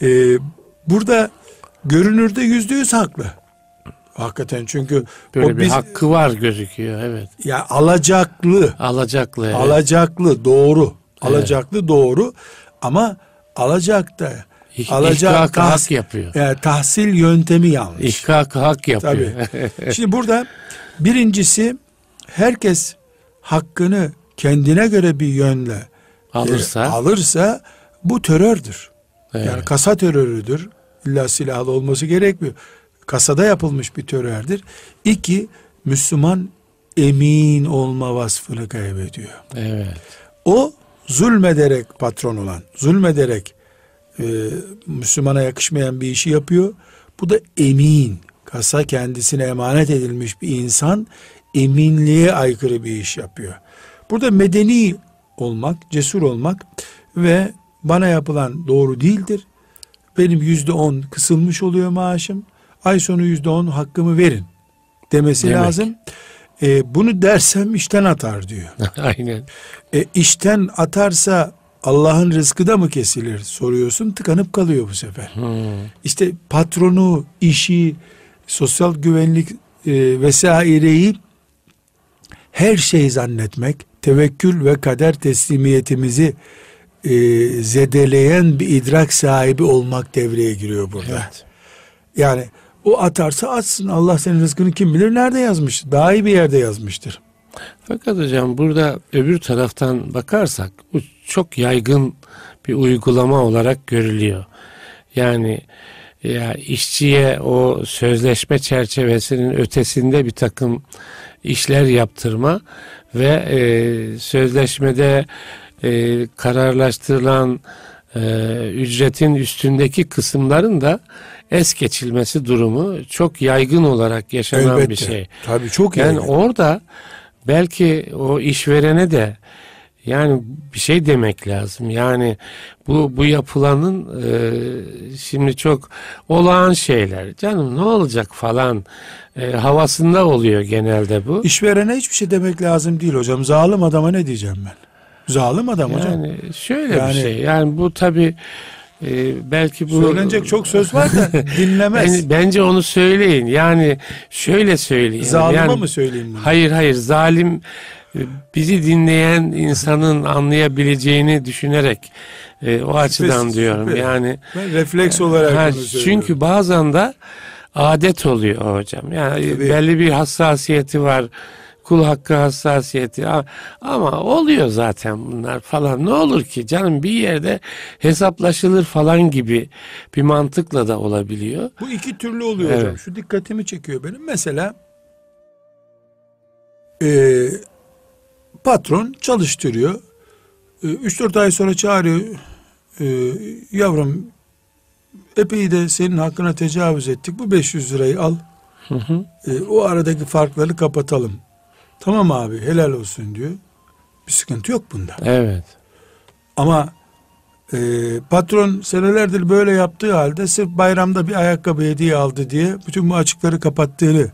Ee, burada görünürde yüzde yüz haklı. Hakikaten çünkü Böyle o bir biz, hakkı var gözüküyor. Evet. ya alacaklı, Alacaklı. evet. alacaklı doğru, Evet. alacaklı doğru ama alacak ihkakı tahs- hak yapıyor. e, tahsil yöntemi yanlış. İhkakı hak yapıyor. Şimdi burada birincisi herkes hakkını kendine göre bir yönle e, Alırsa. alırsa bu terördür. evet. Yani kasa terörüdür. İlla silahlı olması gerekmiyor. Kasada yapılmış bir terördür. İki, Müslüman emin olma vasfını kaybediyor. evet. O zulmederek patron olan, zulmederek e, Müslümana yakışmayan bir işi yapıyor. Bu da emin, kasa kendisine emanet edilmiş bir insan eminliğe aykırı bir iş yapıyor. Burada medeni olmak, cesur olmak ve bana yapılan doğru değildir. Benim yüzde on kısılmış oluyor maaşım. Ay sonu yüzde on hakkımı verin demesi Demek. lazım. E, bunu dersem işten atar diyor. Aynen. E, işten atarsa Allah'ın rızkı da mı kesilir soruyorsun tıkanıp kalıyor bu sefer. Hmm. İşte patronu, işi, sosyal güvenlik e, vesaireyi her şey zannetmek, tevekkül ve kader teslimiyetimizi e, zedeleyen bir idrak sahibi olmak devreye giriyor burada. Evet. Yani o atarsa atsın Allah senin rızkını kim bilir nerede yazmış. Daha iyi bir yerde yazmıştır. Fakat hocam burada öbür taraftan bakarsak bu çok yaygın bir uygulama olarak görülüyor. Yani ya işçiye o sözleşme çerçevesinin ötesinde bir takım işler yaptırma ve e, sözleşmede e, kararlaştırılan e, ücretin üstündeki kısımların da es geçilmesi durumu çok yaygın olarak yaşanan bir şey. Tabii çok Yani yaygın. orada belki o işverene de yani bir şey demek lazım. Yani bu bu yapılanın e, şimdi çok olağan şeyler. Canım ne olacak falan e, havasında oluyor genelde bu. İşverene hiçbir şey demek lazım değil hocam. Zalim adama ne diyeceğim ben? Zalim adam hocam. Yani şöyle Yani- bir şey. Yani bu tabi belki bu Söylenecek çok söz var da dinlemez. Ben- bence onu söyleyin. Yani şöyle söyleyin. Zalime yani, mı söyleyeyim bunu? Hayır hayır zalim e, bizi dinleyen insanın anlayabileceğini düşünerek e, o açıdan Şüphesiz, diyorum. Yani Ben refleks olarak ha, çünkü bazen de adet oluyor hocam. Yani Tabii. belli bir hassasiyeti var. Kul hakkı hassasiyeti ama oluyor zaten bunlar falan. Ne olur ki canım bir yerde hesaplaşılır falan gibi bir mantıkla da olabiliyor. bu iki türlü oluyor hocam. Evet. Şu dikkatimi çekiyor benim. Mesela e, patron çalıştırıyor. 3-4 ay sonra çağırıyor. E, yavrum epey de senin hakkına tecavüz ettik. Bu 500 lirayı al. Hı hı. E, o aradaki farkları kapatalım. Tamam abi helal olsun diyor. Bir sıkıntı yok bunda. Evet. Ama e, patron senelerdir böyle yaptığı halde sırf bayramda bir ayakkabı hediye aldı diye bütün bu açıkları kapattığını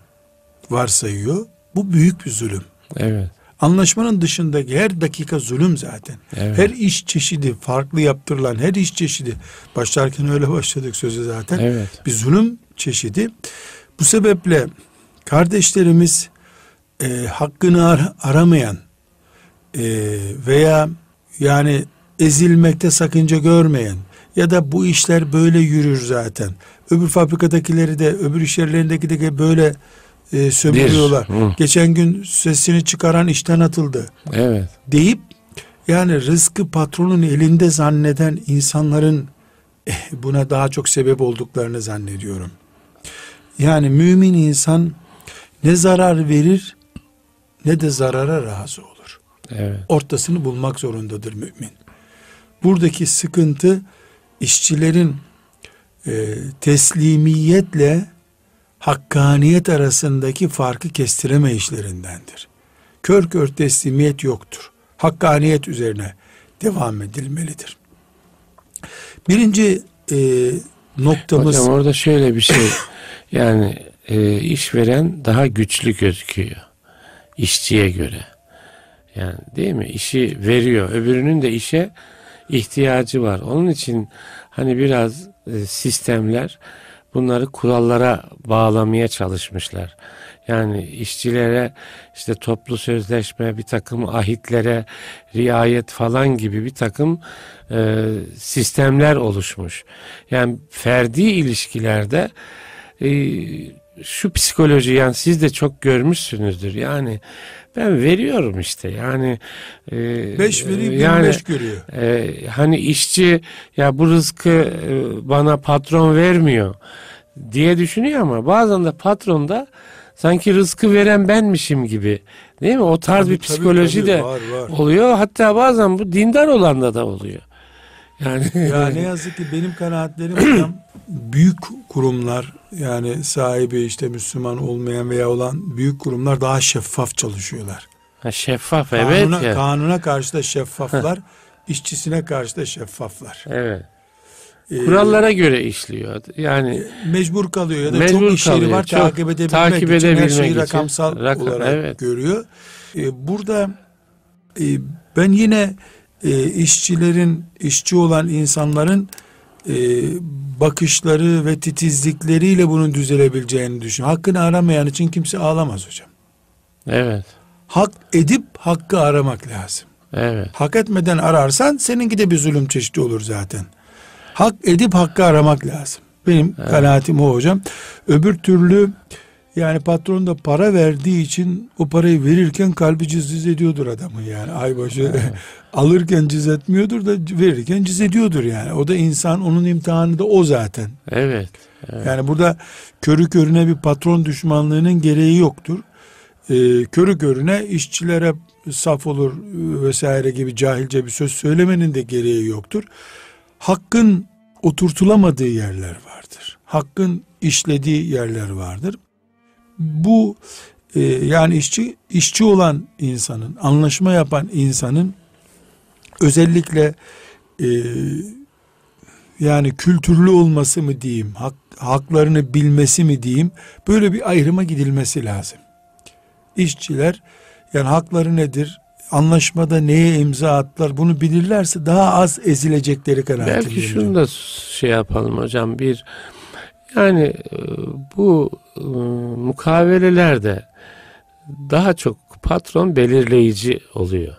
varsayıyor. Bu büyük bir zulüm. Evet. Anlaşmanın dışındaki her dakika zulüm zaten. Evet. Her iş çeşidi farklı yaptırılan her iş çeşidi başlarken öyle başladık sözü zaten. Evet. Bir zulüm çeşidi. Bu sebeple kardeşlerimiz e, hakkını ar- aramayan e, veya yani ezilmekte sakınca görmeyen ya da bu işler böyle yürür zaten. Öbür fabrikadakileri de öbür iş yerlerindeki de böyle e, sömürüyorlar. Geçen gün sesini çıkaran işten atıldı Evet. deyip yani rızkı patronun elinde zanneden insanların eh, buna daha çok sebep olduklarını zannediyorum. Yani mümin insan ne zarar verir ne de zarara razı olur. Evet. Ortasını bulmak zorundadır mümin. Buradaki sıkıntı işçilerin e, teslimiyetle hakkaniyet arasındaki farkı kestireme işlerindendir. Kör kör teslimiyet yoktur. Hakkaniyet üzerine devam edilmelidir. Birinci e, noktamız Hocam orada şöyle bir şey yani e, işveren daha güçlü gözüküyor işçiye göre. Yani değil mi? İşi veriyor. Öbürünün de işe ihtiyacı var. Onun için hani biraz e, sistemler bunları kurallara bağlamaya çalışmışlar. Yani işçilere işte toplu sözleşme, bir takım ahitlere riayet falan gibi bir takım e, sistemler oluşmuş. Yani ferdi ilişkilerde e, şu psikoloji yani siz de çok görmüşsünüzdür. Yani ben veriyorum işte yani e, beş vereyim yani, 25 görüyor. e, hani işçi ya bu rızkı e, bana patron vermiyor diye düşünüyor ama bazen de patron da sanki rızkı veren benmişim gibi değil mi? O tarz Tabii, bir tabii, psikoloji tabii, de var, var. oluyor. Hatta bazen bu dindar olanda da oluyor. Yani Ya ne yazık ki benim kanaatlerim hocam büyük kurumlar yani sahibi işte Müslüman olmayan veya olan büyük kurumlar daha şeffaf çalışıyorlar. Ha, şeffaf evet kanuna, ya. kanuna karşı da şeffaflar, işçisine karşı da şeffaflar. Evet. Ee, Kurallara göre işliyor. Yani mecbur kalıyor ya da Mecbur çok iş yeri kalıyor, var çok takip edebilmek takip için her edebilmek şeyi için. rakamsal Rakam- olarak evet. görüyor. Ee, burada e, ben yine e, işçilerin, işçi olan insanların e, bakışları ve titizlikleriyle bunun düzelebileceğini düşünüyorum. Hakkını aramayan için kimse ağlamaz hocam. evet. Hak edip hakkı aramak lazım. Evet. Hak etmeden ararsan seninki de bir zulüm çeşidi olur zaten. Hak edip hakkı aramak lazım. Benim kanaatim o hocam. Öbür türlü yani patron da para verdiği için o parayı verirken kalbi cız ediyordur adamı yani aybaşı alırken cız etmiyordur da verirken cız ediyordur yani. O da insan onun imtihanı da o zaten. Evet. evet. Yani burada körü körüne bir patron düşmanlığının gereği yoktur. Ee, körü körüne işçilere saf olur vesaire gibi cahilce bir söz söylemenin de gereği yoktur. Hakkın oturtulamadığı yerler vardır. Hakkın işlediği yerler vardır. Bu e, yani işçi işçi olan insanın, anlaşma yapan insanın özellikle e, yani kültürlü olması mı diyeyim, hak, haklarını bilmesi mi diyeyim, böyle bir ayrıma gidilmesi lazım. İşçiler yani hakları nedir, anlaşmada neye imza attılar bunu bilirlerse daha az ezilecekleri kanaatindeyim. Belki şunu da şey yapalım hocam bir yani e, bu e, mukavelelerde daha çok patron belirleyici oluyor.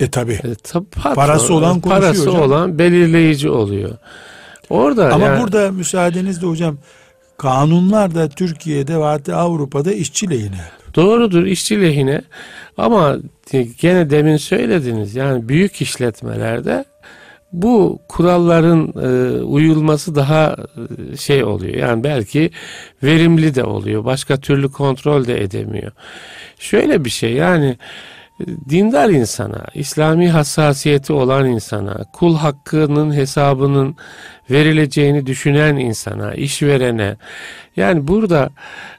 E tabi. E, tab- patron, Parası olan konuşuyor parası hocam. olan belirleyici oluyor. Orada Ama yani- burada müsaadenizle hocam kanunlar da Türkiye'de ve hatta Avrupa'da işçi lehine. Doğrudur işçi lehine ama gene demin söylediniz yani büyük işletmelerde bu kuralların e, uyulması daha e, şey oluyor. Yani belki verimli de oluyor. Başka türlü kontrol de edemiyor. Şöyle bir şey yani dindar insana, İslami hassasiyeti olan insana, kul hakkının hesabının verileceğini düşünen insana, işverene yani burada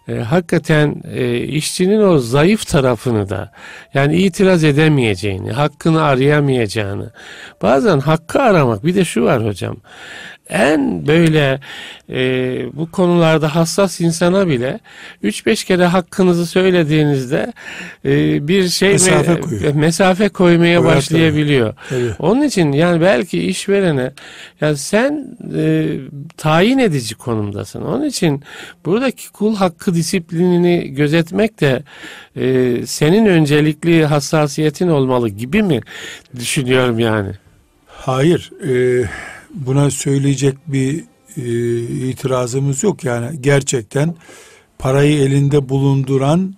e, hakikaten e, işçinin o zayıf tarafını da yani itiraz edemeyeceğini, hakkını arayamayacağını bazen hakkı aramak bir de şu var hocam en böyle e, bu konularda hassas insana bile 3-5 kere hakkınızı söylediğinizde e, bir şey mesafe, me, koyuyor. mesafe koymaya Koyar başlayabiliyor. Tabii. Onun için yani belki işverene ya sen e, tayin edici konumdasın. Onun için buradaki kul hakkı disiplinini gözetmek de e, senin öncelikli hassasiyetin olmalı gibi mi düşünüyorum yani? Hayır. Eee buna söyleyecek bir e, itirazımız yok. Yani gerçekten parayı elinde bulunduran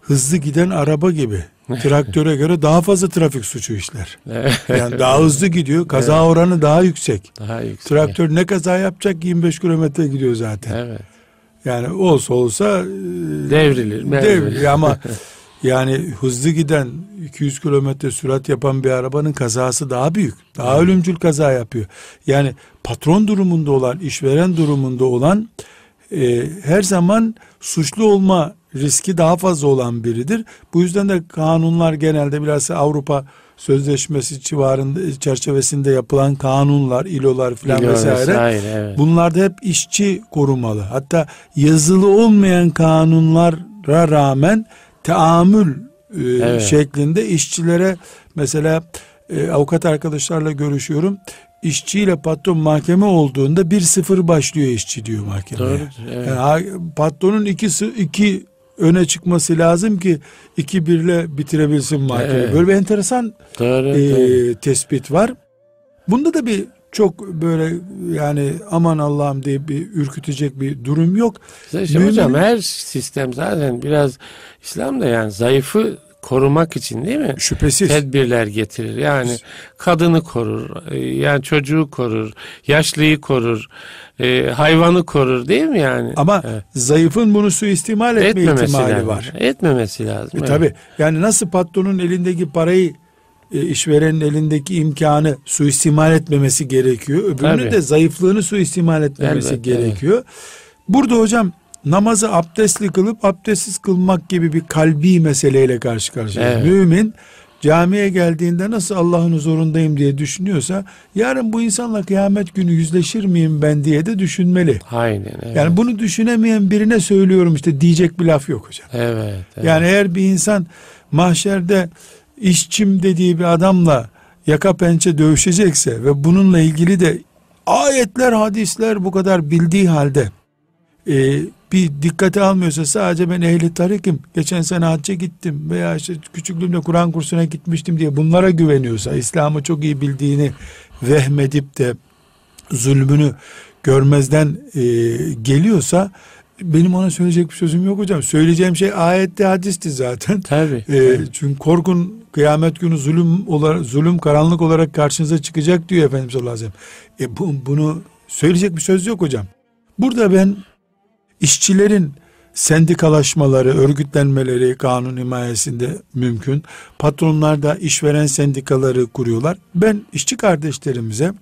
hızlı giden araba gibi. Traktöre göre daha fazla trafik suçu işler. yani daha hızlı gidiyor. Kaza evet. oranı daha yüksek. Daha yüksek. Traktör ne kaza yapacak 25 kilometre gidiyor zaten. Evet. Yani olsa olsa e, devrilir. Devrilir ama Yani hızlı giden 200 kilometre sürat yapan bir arabanın kazası daha büyük. Daha hmm. ölümcül kaza yapıyor. Yani patron durumunda olan, işveren durumunda olan e, her zaman suçlu olma riski daha fazla olan biridir. Bu yüzden de kanunlar genelde biraz Avrupa Sözleşmesi civarında çerçevesinde yapılan kanunlar, ilolar filan İlo vesaire. vesaire evet. Bunlarda hep işçi korumalı. Hatta yazılı olmayan kanunlara rağmen teamül e, evet. şeklinde işçilere mesela e, avukat arkadaşlarla görüşüyorum. İşçiyle patron mahkeme olduğunda bir sıfır başlıyor işçi diyor mahkemeye. Doğru, evet. yani, patronun iki, iki öne çıkması lazım ki iki birle bitirebilsin mahkeme. Evet. Böyle bir enteresan doğru, e, doğru. tespit var. Bunda da bir çok böyle yani aman Allah'ım diye bir ürkütecek bir durum yok. İşte Mümin... hocam her sistem zaten biraz İslam da yani zayıfı korumak için değil mi? Şüphesiz. Tedbirler getirir. Yani kadını korur, e, yani çocuğu korur, yaşlıyı korur, e, hayvanı korur değil mi yani? Ama evet. zayıfın bunu suistimal etme Etmemesi ihtimali lazım. var. Etmemesi lazım. E, evet. Tabii. Yani nasıl patronun elindeki parayı e, işverenin elindeki imkanı suistimal etmemesi gerekiyor. Öbürünün Tabii. de zayıflığını suistimal etmemesi evet, gerekiyor. Evet. Burada hocam namazı abdestli kılıp abdestsiz kılmak gibi bir kalbi meseleyle karşı karşıya. Evet. Mümin camiye geldiğinde nasıl Allah'ın huzurundayım diye düşünüyorsa yarın bu insanla kıyamet günü yüzleşir miyim ben diye de düşünmeli. Aynen. Evet. Yani bunu düşünemeyen birine söylüyorum işte diyecek bir laf yok hocam. Evet. evet. Yani eğer bir insan mahşerde işçim dediği bir adamla yaka pençe dövüşecekse ve bununla ilgili de ayetler hadisler bu kadar bildiği halde e, bir dikkate almıyorsa sadece ben ehli tarikim geçen sene hacca gittim veya işte küçüklüğümde Kur'an kursuna gitmiştim diye bunlara güveniyorsa İslam'ı çok iyi bildiğini vehmedip de zulmünü görmezden e, geliyorsa benim ona söyleyecek bir sözüm yok hocam. Söyleyeceğim şey ayette hadisti zaten. Tabii. Ee, çünkü korkun kıyamet günü zulüm olarak zulüm karanlık olarak karşınıza çıkacak diyor Efendimiz sallallahu aleyhi ve sellem. E bu, bunu söyleyecek bir söz yok hocam. Burada ben işçilerin sendikalaşmaları, örgütlenmeleri kanun himayesinde mümkün. Patronlar da işveren sendikaları kuruyorlar. Ben işçi kardeşlerimize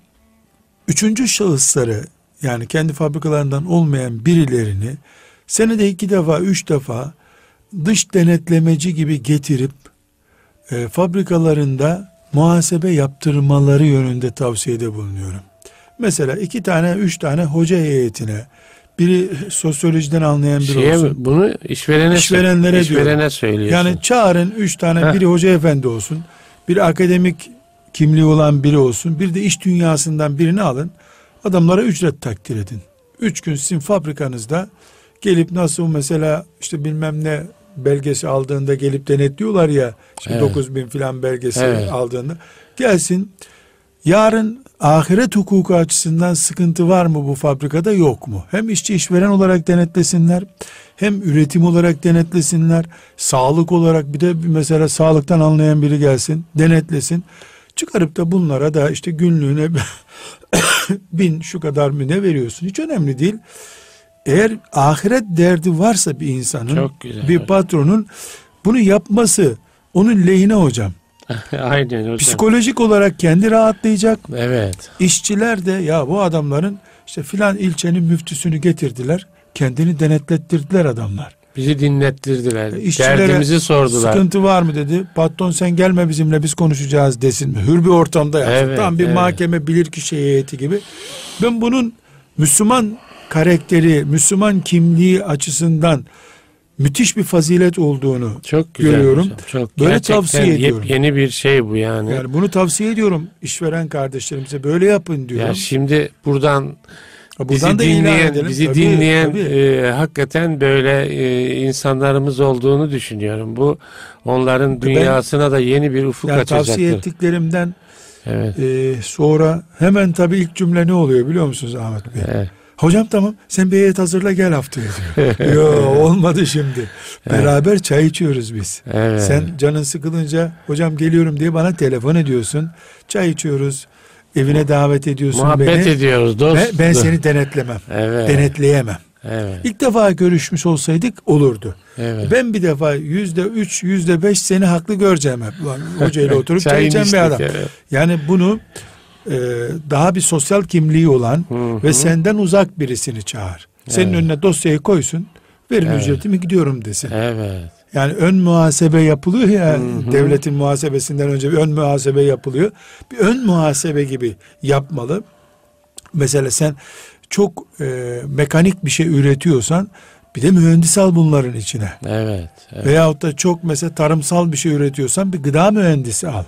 üçüncü şahısları yani kendi fabrikalarından olmayan birilerini senede iki defa, üç defa dış denetlemeci gibi getirip e, fabrikalarında muhasebe yaptırmaları yönünde tavsiyede bulunuyorum. Mesela iki tane, üç tane hoca heyetine biri sosyolojiden anlayan biri Şeye, olsun. Bunu işverene işverenlere işverene söylüyorsun. Yani çağırın üç tane Heh. biri hoca efendi olsun. Bir akademik kimliği olan biri olsun. Bir de iş dünyasından birini alın. Adamlara ücret takdir edin. Üç gün sizin fabrikanızda gelip nasıl mesela işte bilmem ne belgesi aldığında gelip denetliyorlar ya işte evet. 9 bin filan belgesi evet. aldığında gelsin yarın ahiret hukuku açısından sıkıntı var mı bu fabrikada yok mu? Hem işçi işveren olarak denetlesinler hem üretim olarak denetlesinler sağlık olarak bir de mesela sağlıktan anlayan biri gelsin denetlesin çıkarıp da bunlara da işte günlüğüne bin şu kadar mı ne veriyorsun hiç önemli değil. Eğer ahiret derdi varsa bir insanın bir patronun bunu yapması onun lehine hocam. Aynen hocam. Psikolojik olarak kendi rahatlayacak. Evet. İşçiler de ya bu adamların İşte filan ilçenin müftüsünü getirdiler. Kendini denetlettirdiler adamlar. Bizi dinlettirdiler. E, işçilere Derdimizi sordular. Sıkıntı var mı dedi. Patron sen gelme bizimle biz konuşacağız desin? Hür bir ortamda yapsın. Evet, Tam bir evet. mahkeme bilirkişi heyeti gibi. Ben bunun Müslüman karakteri, Müslüman kimliği açısından müthiş bir fazilet olduğunu Çok güzel görüyorum. hocam, Çok Böyle tavsiye ediyorum. Yeni bir şey bu yani. yani bunu tavsiye ediyorum işveren kardeşlerimize böyle yapın diyorum. ya şimdi buradan Ha, bizi Buradan da dinleyen, edelim. bizi Tabii, dinleyen tabii. e, hakikaten böyle e, insanlarımız olduğunu düşünüyorum. Bu onların dünyasına da yeni bir ufuk yani açacaktır. tavsiye ettiklerimden Evet. e, sonra hemen tabii ilk cümle ne oluyor biliyor musunuz Ahmet Bey? Evet. Hocam tamam sen bir heyet hazırla gel haftaya diyor. Yo olmadı şimdi. Beraber çay içiyoruz biz. Evet. Sen canın sıkılınca hocam geliyorum diye bana telefon ediyorsun. Çay içiyoruz. Evine davet ediyorsun Muhabbet beni. ediyoruz dost. Ve ben seni denetlemem. Evet. Denetleyemem. Evet. İlk defa görüşmüş olsaydık olurdu. Evet. Ben bir defa yüzde üç, yüzde beş seni haklı göreceğim hep. Ulan hocayla oturup çay içen bir adam. evet. Yani bunu e, daha bir sosyal kimliği olan Hı ve hı. senden uzak birisini çağır. Senin Evet. önüne dosyayı koysun. Verin Evet. ücretimi gidiyorum desin. Evet. Yani ön muhasebe yapılıyor ya Hı hı. devletin muhasebesinden önce bir ön muhasebe yapılıyor. Bir ön muhasebe gibi yapmalı. Mesela sen çok e, mekanik bir şey üretiyorsan bir de mühendis al bunların içine. Evet. evet. Veyahut da çok mesela tarımsal bir şey üretiyorsan bir gıda mühendisi al.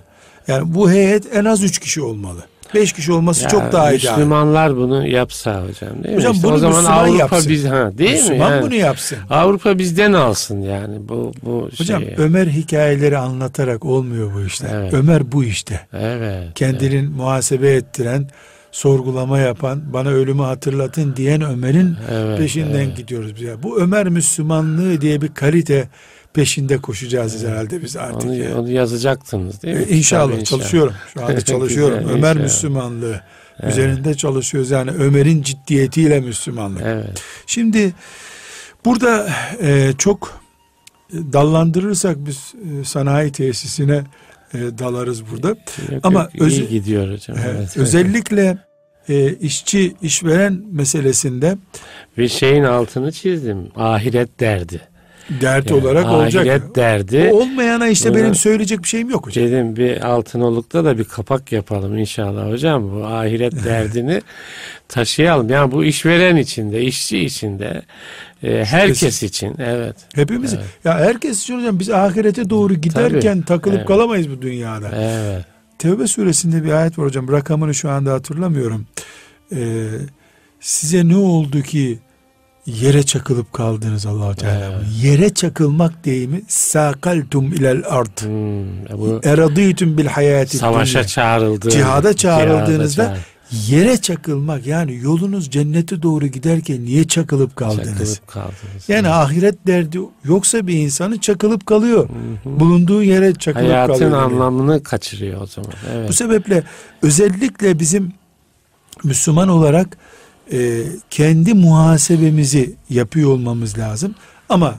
Yani bu heyet en az üç kişi olmalı. Beş kişi olması Ya, çok daha ideal. Müslümanlar bunu yapsa hocam değil mi? Hocam İşte bunu o zaman Müslüman Avrupa yapsın. biz ha değil mi? Müslüman Yani bunu yapsın. Avrupa bizden alsın yani bu bu Hocam şeyi. Ömer hikayeleri anlatarak olmuyor bu işler. Evet. Ömer bu işte. Evet. Kendinin muhasebe ettiren, sorgulama yapan, bana ölümü hatırlatın diyen Ömer'in Evet, peşinden evet. gidiyoruz biz. ya. Bu Ömer Müslümanlığı diye bir kalite peşinde koşacağız herhalde biz artık. Onu, ya. onu yazacaktınız değil mi? Ee, İnşallah Tabii, çalışıyorum. Şu anda çalışıyorum. Güzel, Ömer inşallah. Müslümanlığı üzerinde çalışıyoruz. Yani Ömer'in ciddiyetiyle Müslümanlık. Evet. Şimdi burada e, çok e, dallandırırsak biz e, sanayi tesisine e, dalarız burada. Yok, Ama yok, öz- iyi gidiyor hocam. Evet, Evet. Özellikle e, işçi işveren meselesinde Bir şeyin altını çizdim. Ahiret derdi. Dert Yani olarak olacak. Ahiret derdi. O olmayana işte Bunu- benim söyleyecek bir şeyim yok hocam. Dedim bir altınolukta da bir kapak yapalım inşallah hocam. Bu ahiret derdini taşıyalım. Yani bu işveren içinde, işçi içinde, e, herkes için. Evet. Hepimiz Evet. ya herkes için hocam biz ahirete doğru giderken takılıp Evet. kalamayız bu dünyada. Evet. Tevbe suresinde bir ayet var hocam. Rakamını şu anda hatırlamıyorum. Ee, size ne oldu ki yere çakılıp kaldınız allah Teala. Evet. Yere çakılmak deyimi sakaltum ilel ard. Hmm, Eradıytum bil hayati savaşa dünya. çağrıldı. Cihada çağrıldığınızda Cihada yere çakılmak yani yolunuz cennete doğru giderken niye çakılıp kaldınız? Çakılıp kaldınız. Yani ahiret derdi yoksa bir insanı çakılıp kalıyor. Bulunduğu yere çakılıp Hayatın kalıyor. demek. anlamını kaçırıyor o zaman. Evet. Bu sebeple özellikle bizim Müslüman olarak e, kendi muhasebemizi yapıyor olmamız lazım. Ama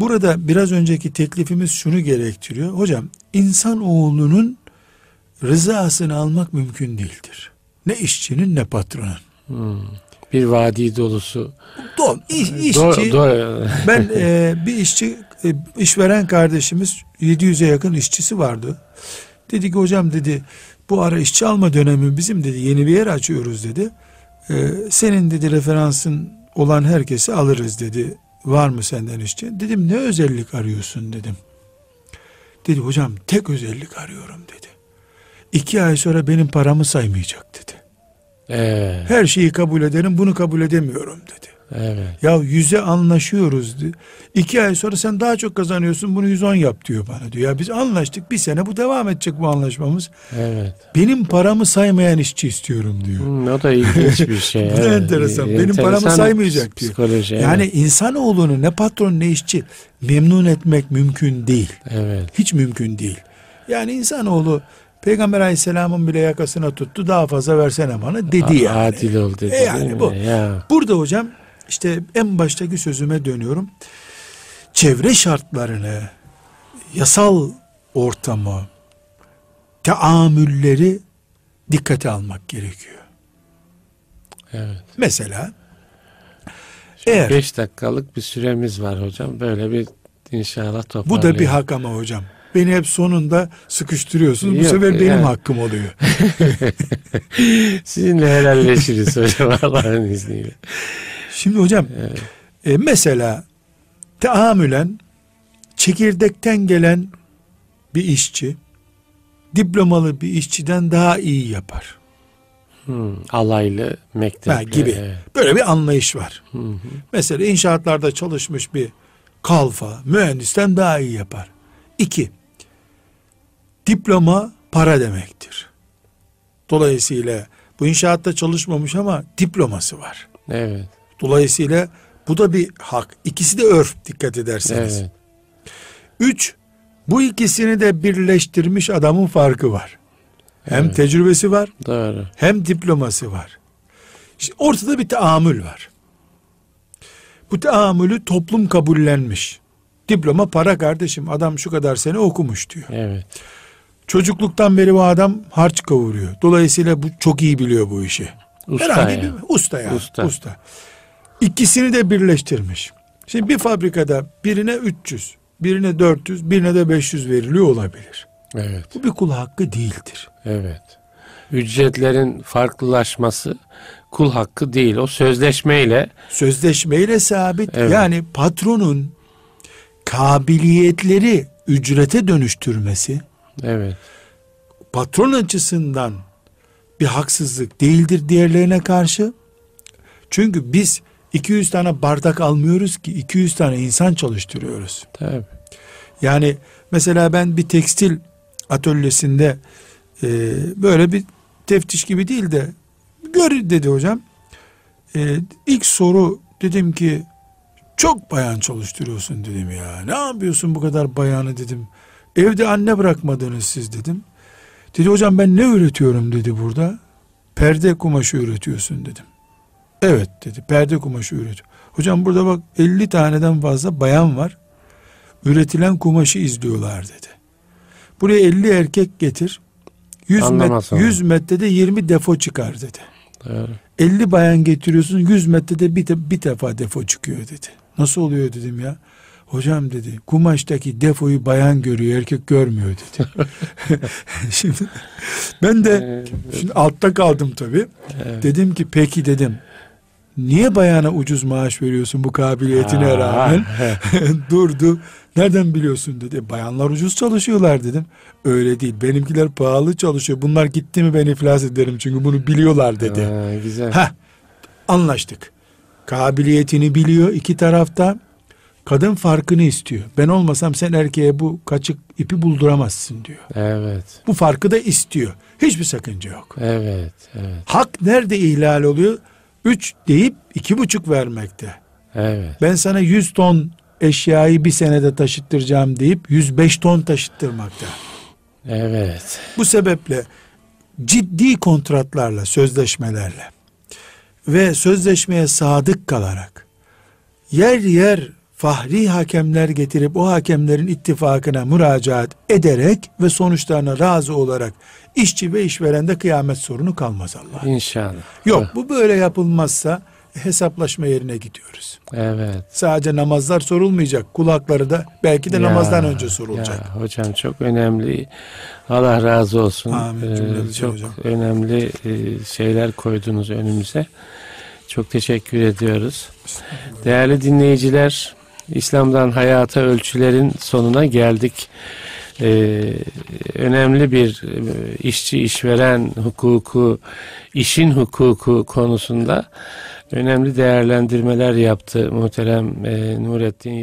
burada biraz önceki teklifimiz şunu gerektiriyor. Hocam insan oğlunun rızasını almak mümkün değildir. Ne işçinin ne patronun. Hmm. Bir vadi dolusu. Don, iş, işçi, Do- do- ben e, bir işçi e, işveren kardeşimiz 700'e yakın işçisi vardı. Dedi ki hocam dedi bu ara işçi alma dönemi bizim dedi yeni bir yer açıyoruz dedi. E, senin dedi referansın olan herkesi alırız dedi. Var mı senden işçi? Dedim ne özellik arıyorsun dedim. Dedi hocam tek özellik arıyorum dedi. İki ay sonra benim paramı saymayacak dedi. evet. Her şeyi kabul ederim bunu kabul edemiyorum dedi. Evet. Ya yüze anlaşıyoruz. di- İki ay sonra sen daha çok kazanıyorsun bunu 110 yap diyor bana diyor. Ya biz anlaştık bir sene bu devam edecek bu anlaşmamız. Evet. Benim paramı saymayan işçi istiyorum diyor. Hmm, o da ilginç bir şey. Bu da enteresan. Benim paramı Enteresan saymayacak diyor. Psikoloji. Yani evet. insanoğlunu ne patron ne işçi memnun etmek mümkün değil. Evet. Hiç mümkün değil. Yani insanoğlu Peygamber aleyhisselamın bile yakasına tuttu daha fazla versene bana dedi yani. Adil ol dedi. E yani bu. Ya. Burada hocam işte en baştaki sözüme dönüyorum. Çevre şartlarını, yasal ortamı, teamülleri dikkate almak gerekiyor. Evet. Mesela eğer 5 dakikalık bir süremiz var hocam. Böyle bir inşallah bu toparlayalım. da bir hak ama hocam. Beni hep sonunda sıkıştırıyorsunuz. Bu Yok, sefer benim yani- hakkım oluyor. Sizinle helalleşiriz hocam Allah'ın izniyle. Şimdi hocam e, mesela teamülen çekirdekten gelen bir işçi diplomalı bir işçiden daha iyi yapar. Hmm, alaylı mektep Ha, gibi. Evet. Böyle bir anlayış var. Hı hı. Mesela inşaatlarda çalışmış bir kalfa mühendisten daha iyi yapar. İki, diploma para demektir. Dolayısıyla bu inşaatta çalışmamış ama diploması var. Evet. Dolayısıyla bu da bir hak. İkisi de örf dikkat ederseniz. Evet. Üç, bu ikisini de birleştirmiş adamın farkı var. Hem Evet. tecrübesi var Doğru. hem diploması var. İşte ortada bir teamül var. Bu teamülü toplum kabullenmiş. Diploma para kardeşim adam şu kadar sene okumuş diyor. Evet. Çocukluktan beri bu adam harç kavuruyor. Dolayısıyla bu çok iyi biliyor bu işi. Usta Herhangi ya. bir usta ya. Usta. Usta. İkisini de birleştirmiş. Şimdi bir fabrikada birine 300, birine 400, birine de 500 veriliyor olabilir. Evet. Bu bir kul hakkı değildir. Evet. Ücretlerin farklılaşması kul hakkı değil. O sözleşmeyle Sözleşmeyle sabit. Evet. Yani patronun kabiliyetleri ücrete dönüştürmesi evet. patron açısından bir haksızlık değildir diğerlerine karşı. Çünkü biz 200 tane bardak almıyoruz ki 200 tane insan çalıştırıyoruz. Tabii. Yani mesela ben bir tekstil atölyesinde e, böyle bir teftiş gibi değil de gör dedi hocam. E, ilk soru dedim ki çok bayan çalıştırıyorsun dedim ya. Ne yapıyorsun bu kadar bayanı dedim. Evde anne bırakmadınız siz dedim. Dedi hocam ben ne üretiyorum dedi burada. Perde kumaşı üretiyorsun dedim. Evet dedi perde kumaşı üretiyor. Hocam burada bak 50 taneden fazla bayan var üretilen kumaşı izliyorlar dedi. Buraya 50 erkek getir. 100, Anlamaz met, ama. 100 metrede 20 defo çıkar dedi. Doğru. 50 bayan getiriyorsun 100 metrede bir, de, bir defa defo çıkıyor dedi. Nasıl oluyor dedim ya. Hocam dedi kumaştaki defoyu bayan görüyor erkek görmüyor dedi. şimdi ben de şimdi altta kaldım tabii. Evet. Dedim ki peki dedim. Niye bayana ucuz maaş veriyorsun bu kabiliyetine Aa, rağmen? Durdu. Nereden biliyorsun dedi. Bayanlar ucuz çalışıyorlar dedim. Öyle değil. Benimkiler pahalı çalışıyor. Bunlar gitti mi ben iflas ederim çünkü bunu biliyorlar dedi. Ha, güzel. Heh, anlaştık. Kabiliyetini biliyor iki tarafta. Kadın farkını istiyor. Ben olmasam sen erkeğe bu kaçık ipi bulduramazsın diyor. Evet. Bu farkı da istiyor. Hiçbir sakınca yok. Evet. Evet. Hak nerede ihlal oluyor? Üç deyip iki buçuk vermekte. Evet. Ben sana 100 ton eşyayı bir senede taşıttıracağım deyip 105 ton taşıttırmakta. Evet. Bu sebeple ciddi kontratlarla, sözleşmelerle ve sözleşmeye sadık kalarak yer yer fahri hakemler getirip o hakemlerin ittifakına müracaat ederek ve sonuçlarına razı olarak işçi ve işverende kıyamet sorunu kalmaz Allah. İnşallah. Yok bu böyle yapılmazsa hesaplaşma yerine gidiyoruz. Evet. Sadece namazlar sorulmayacak. Kulakları da belki de Ya, namazdan önce sorulacak. ya hocam çok önemli. Allah razı olsun. Amin, Ee, çok hocam. önemli e, şeyler koydunuz önümüze. Çok teşekkür ediyoruz. Değerli dinleyiciler, İslam'dan hayata ölçülerin sonuna geldik. Ee, önemli bir e, işçi işveren hukuku, işin hukuku konusunda önemli değerlendirmeler yaptı muhterem e, Nurettin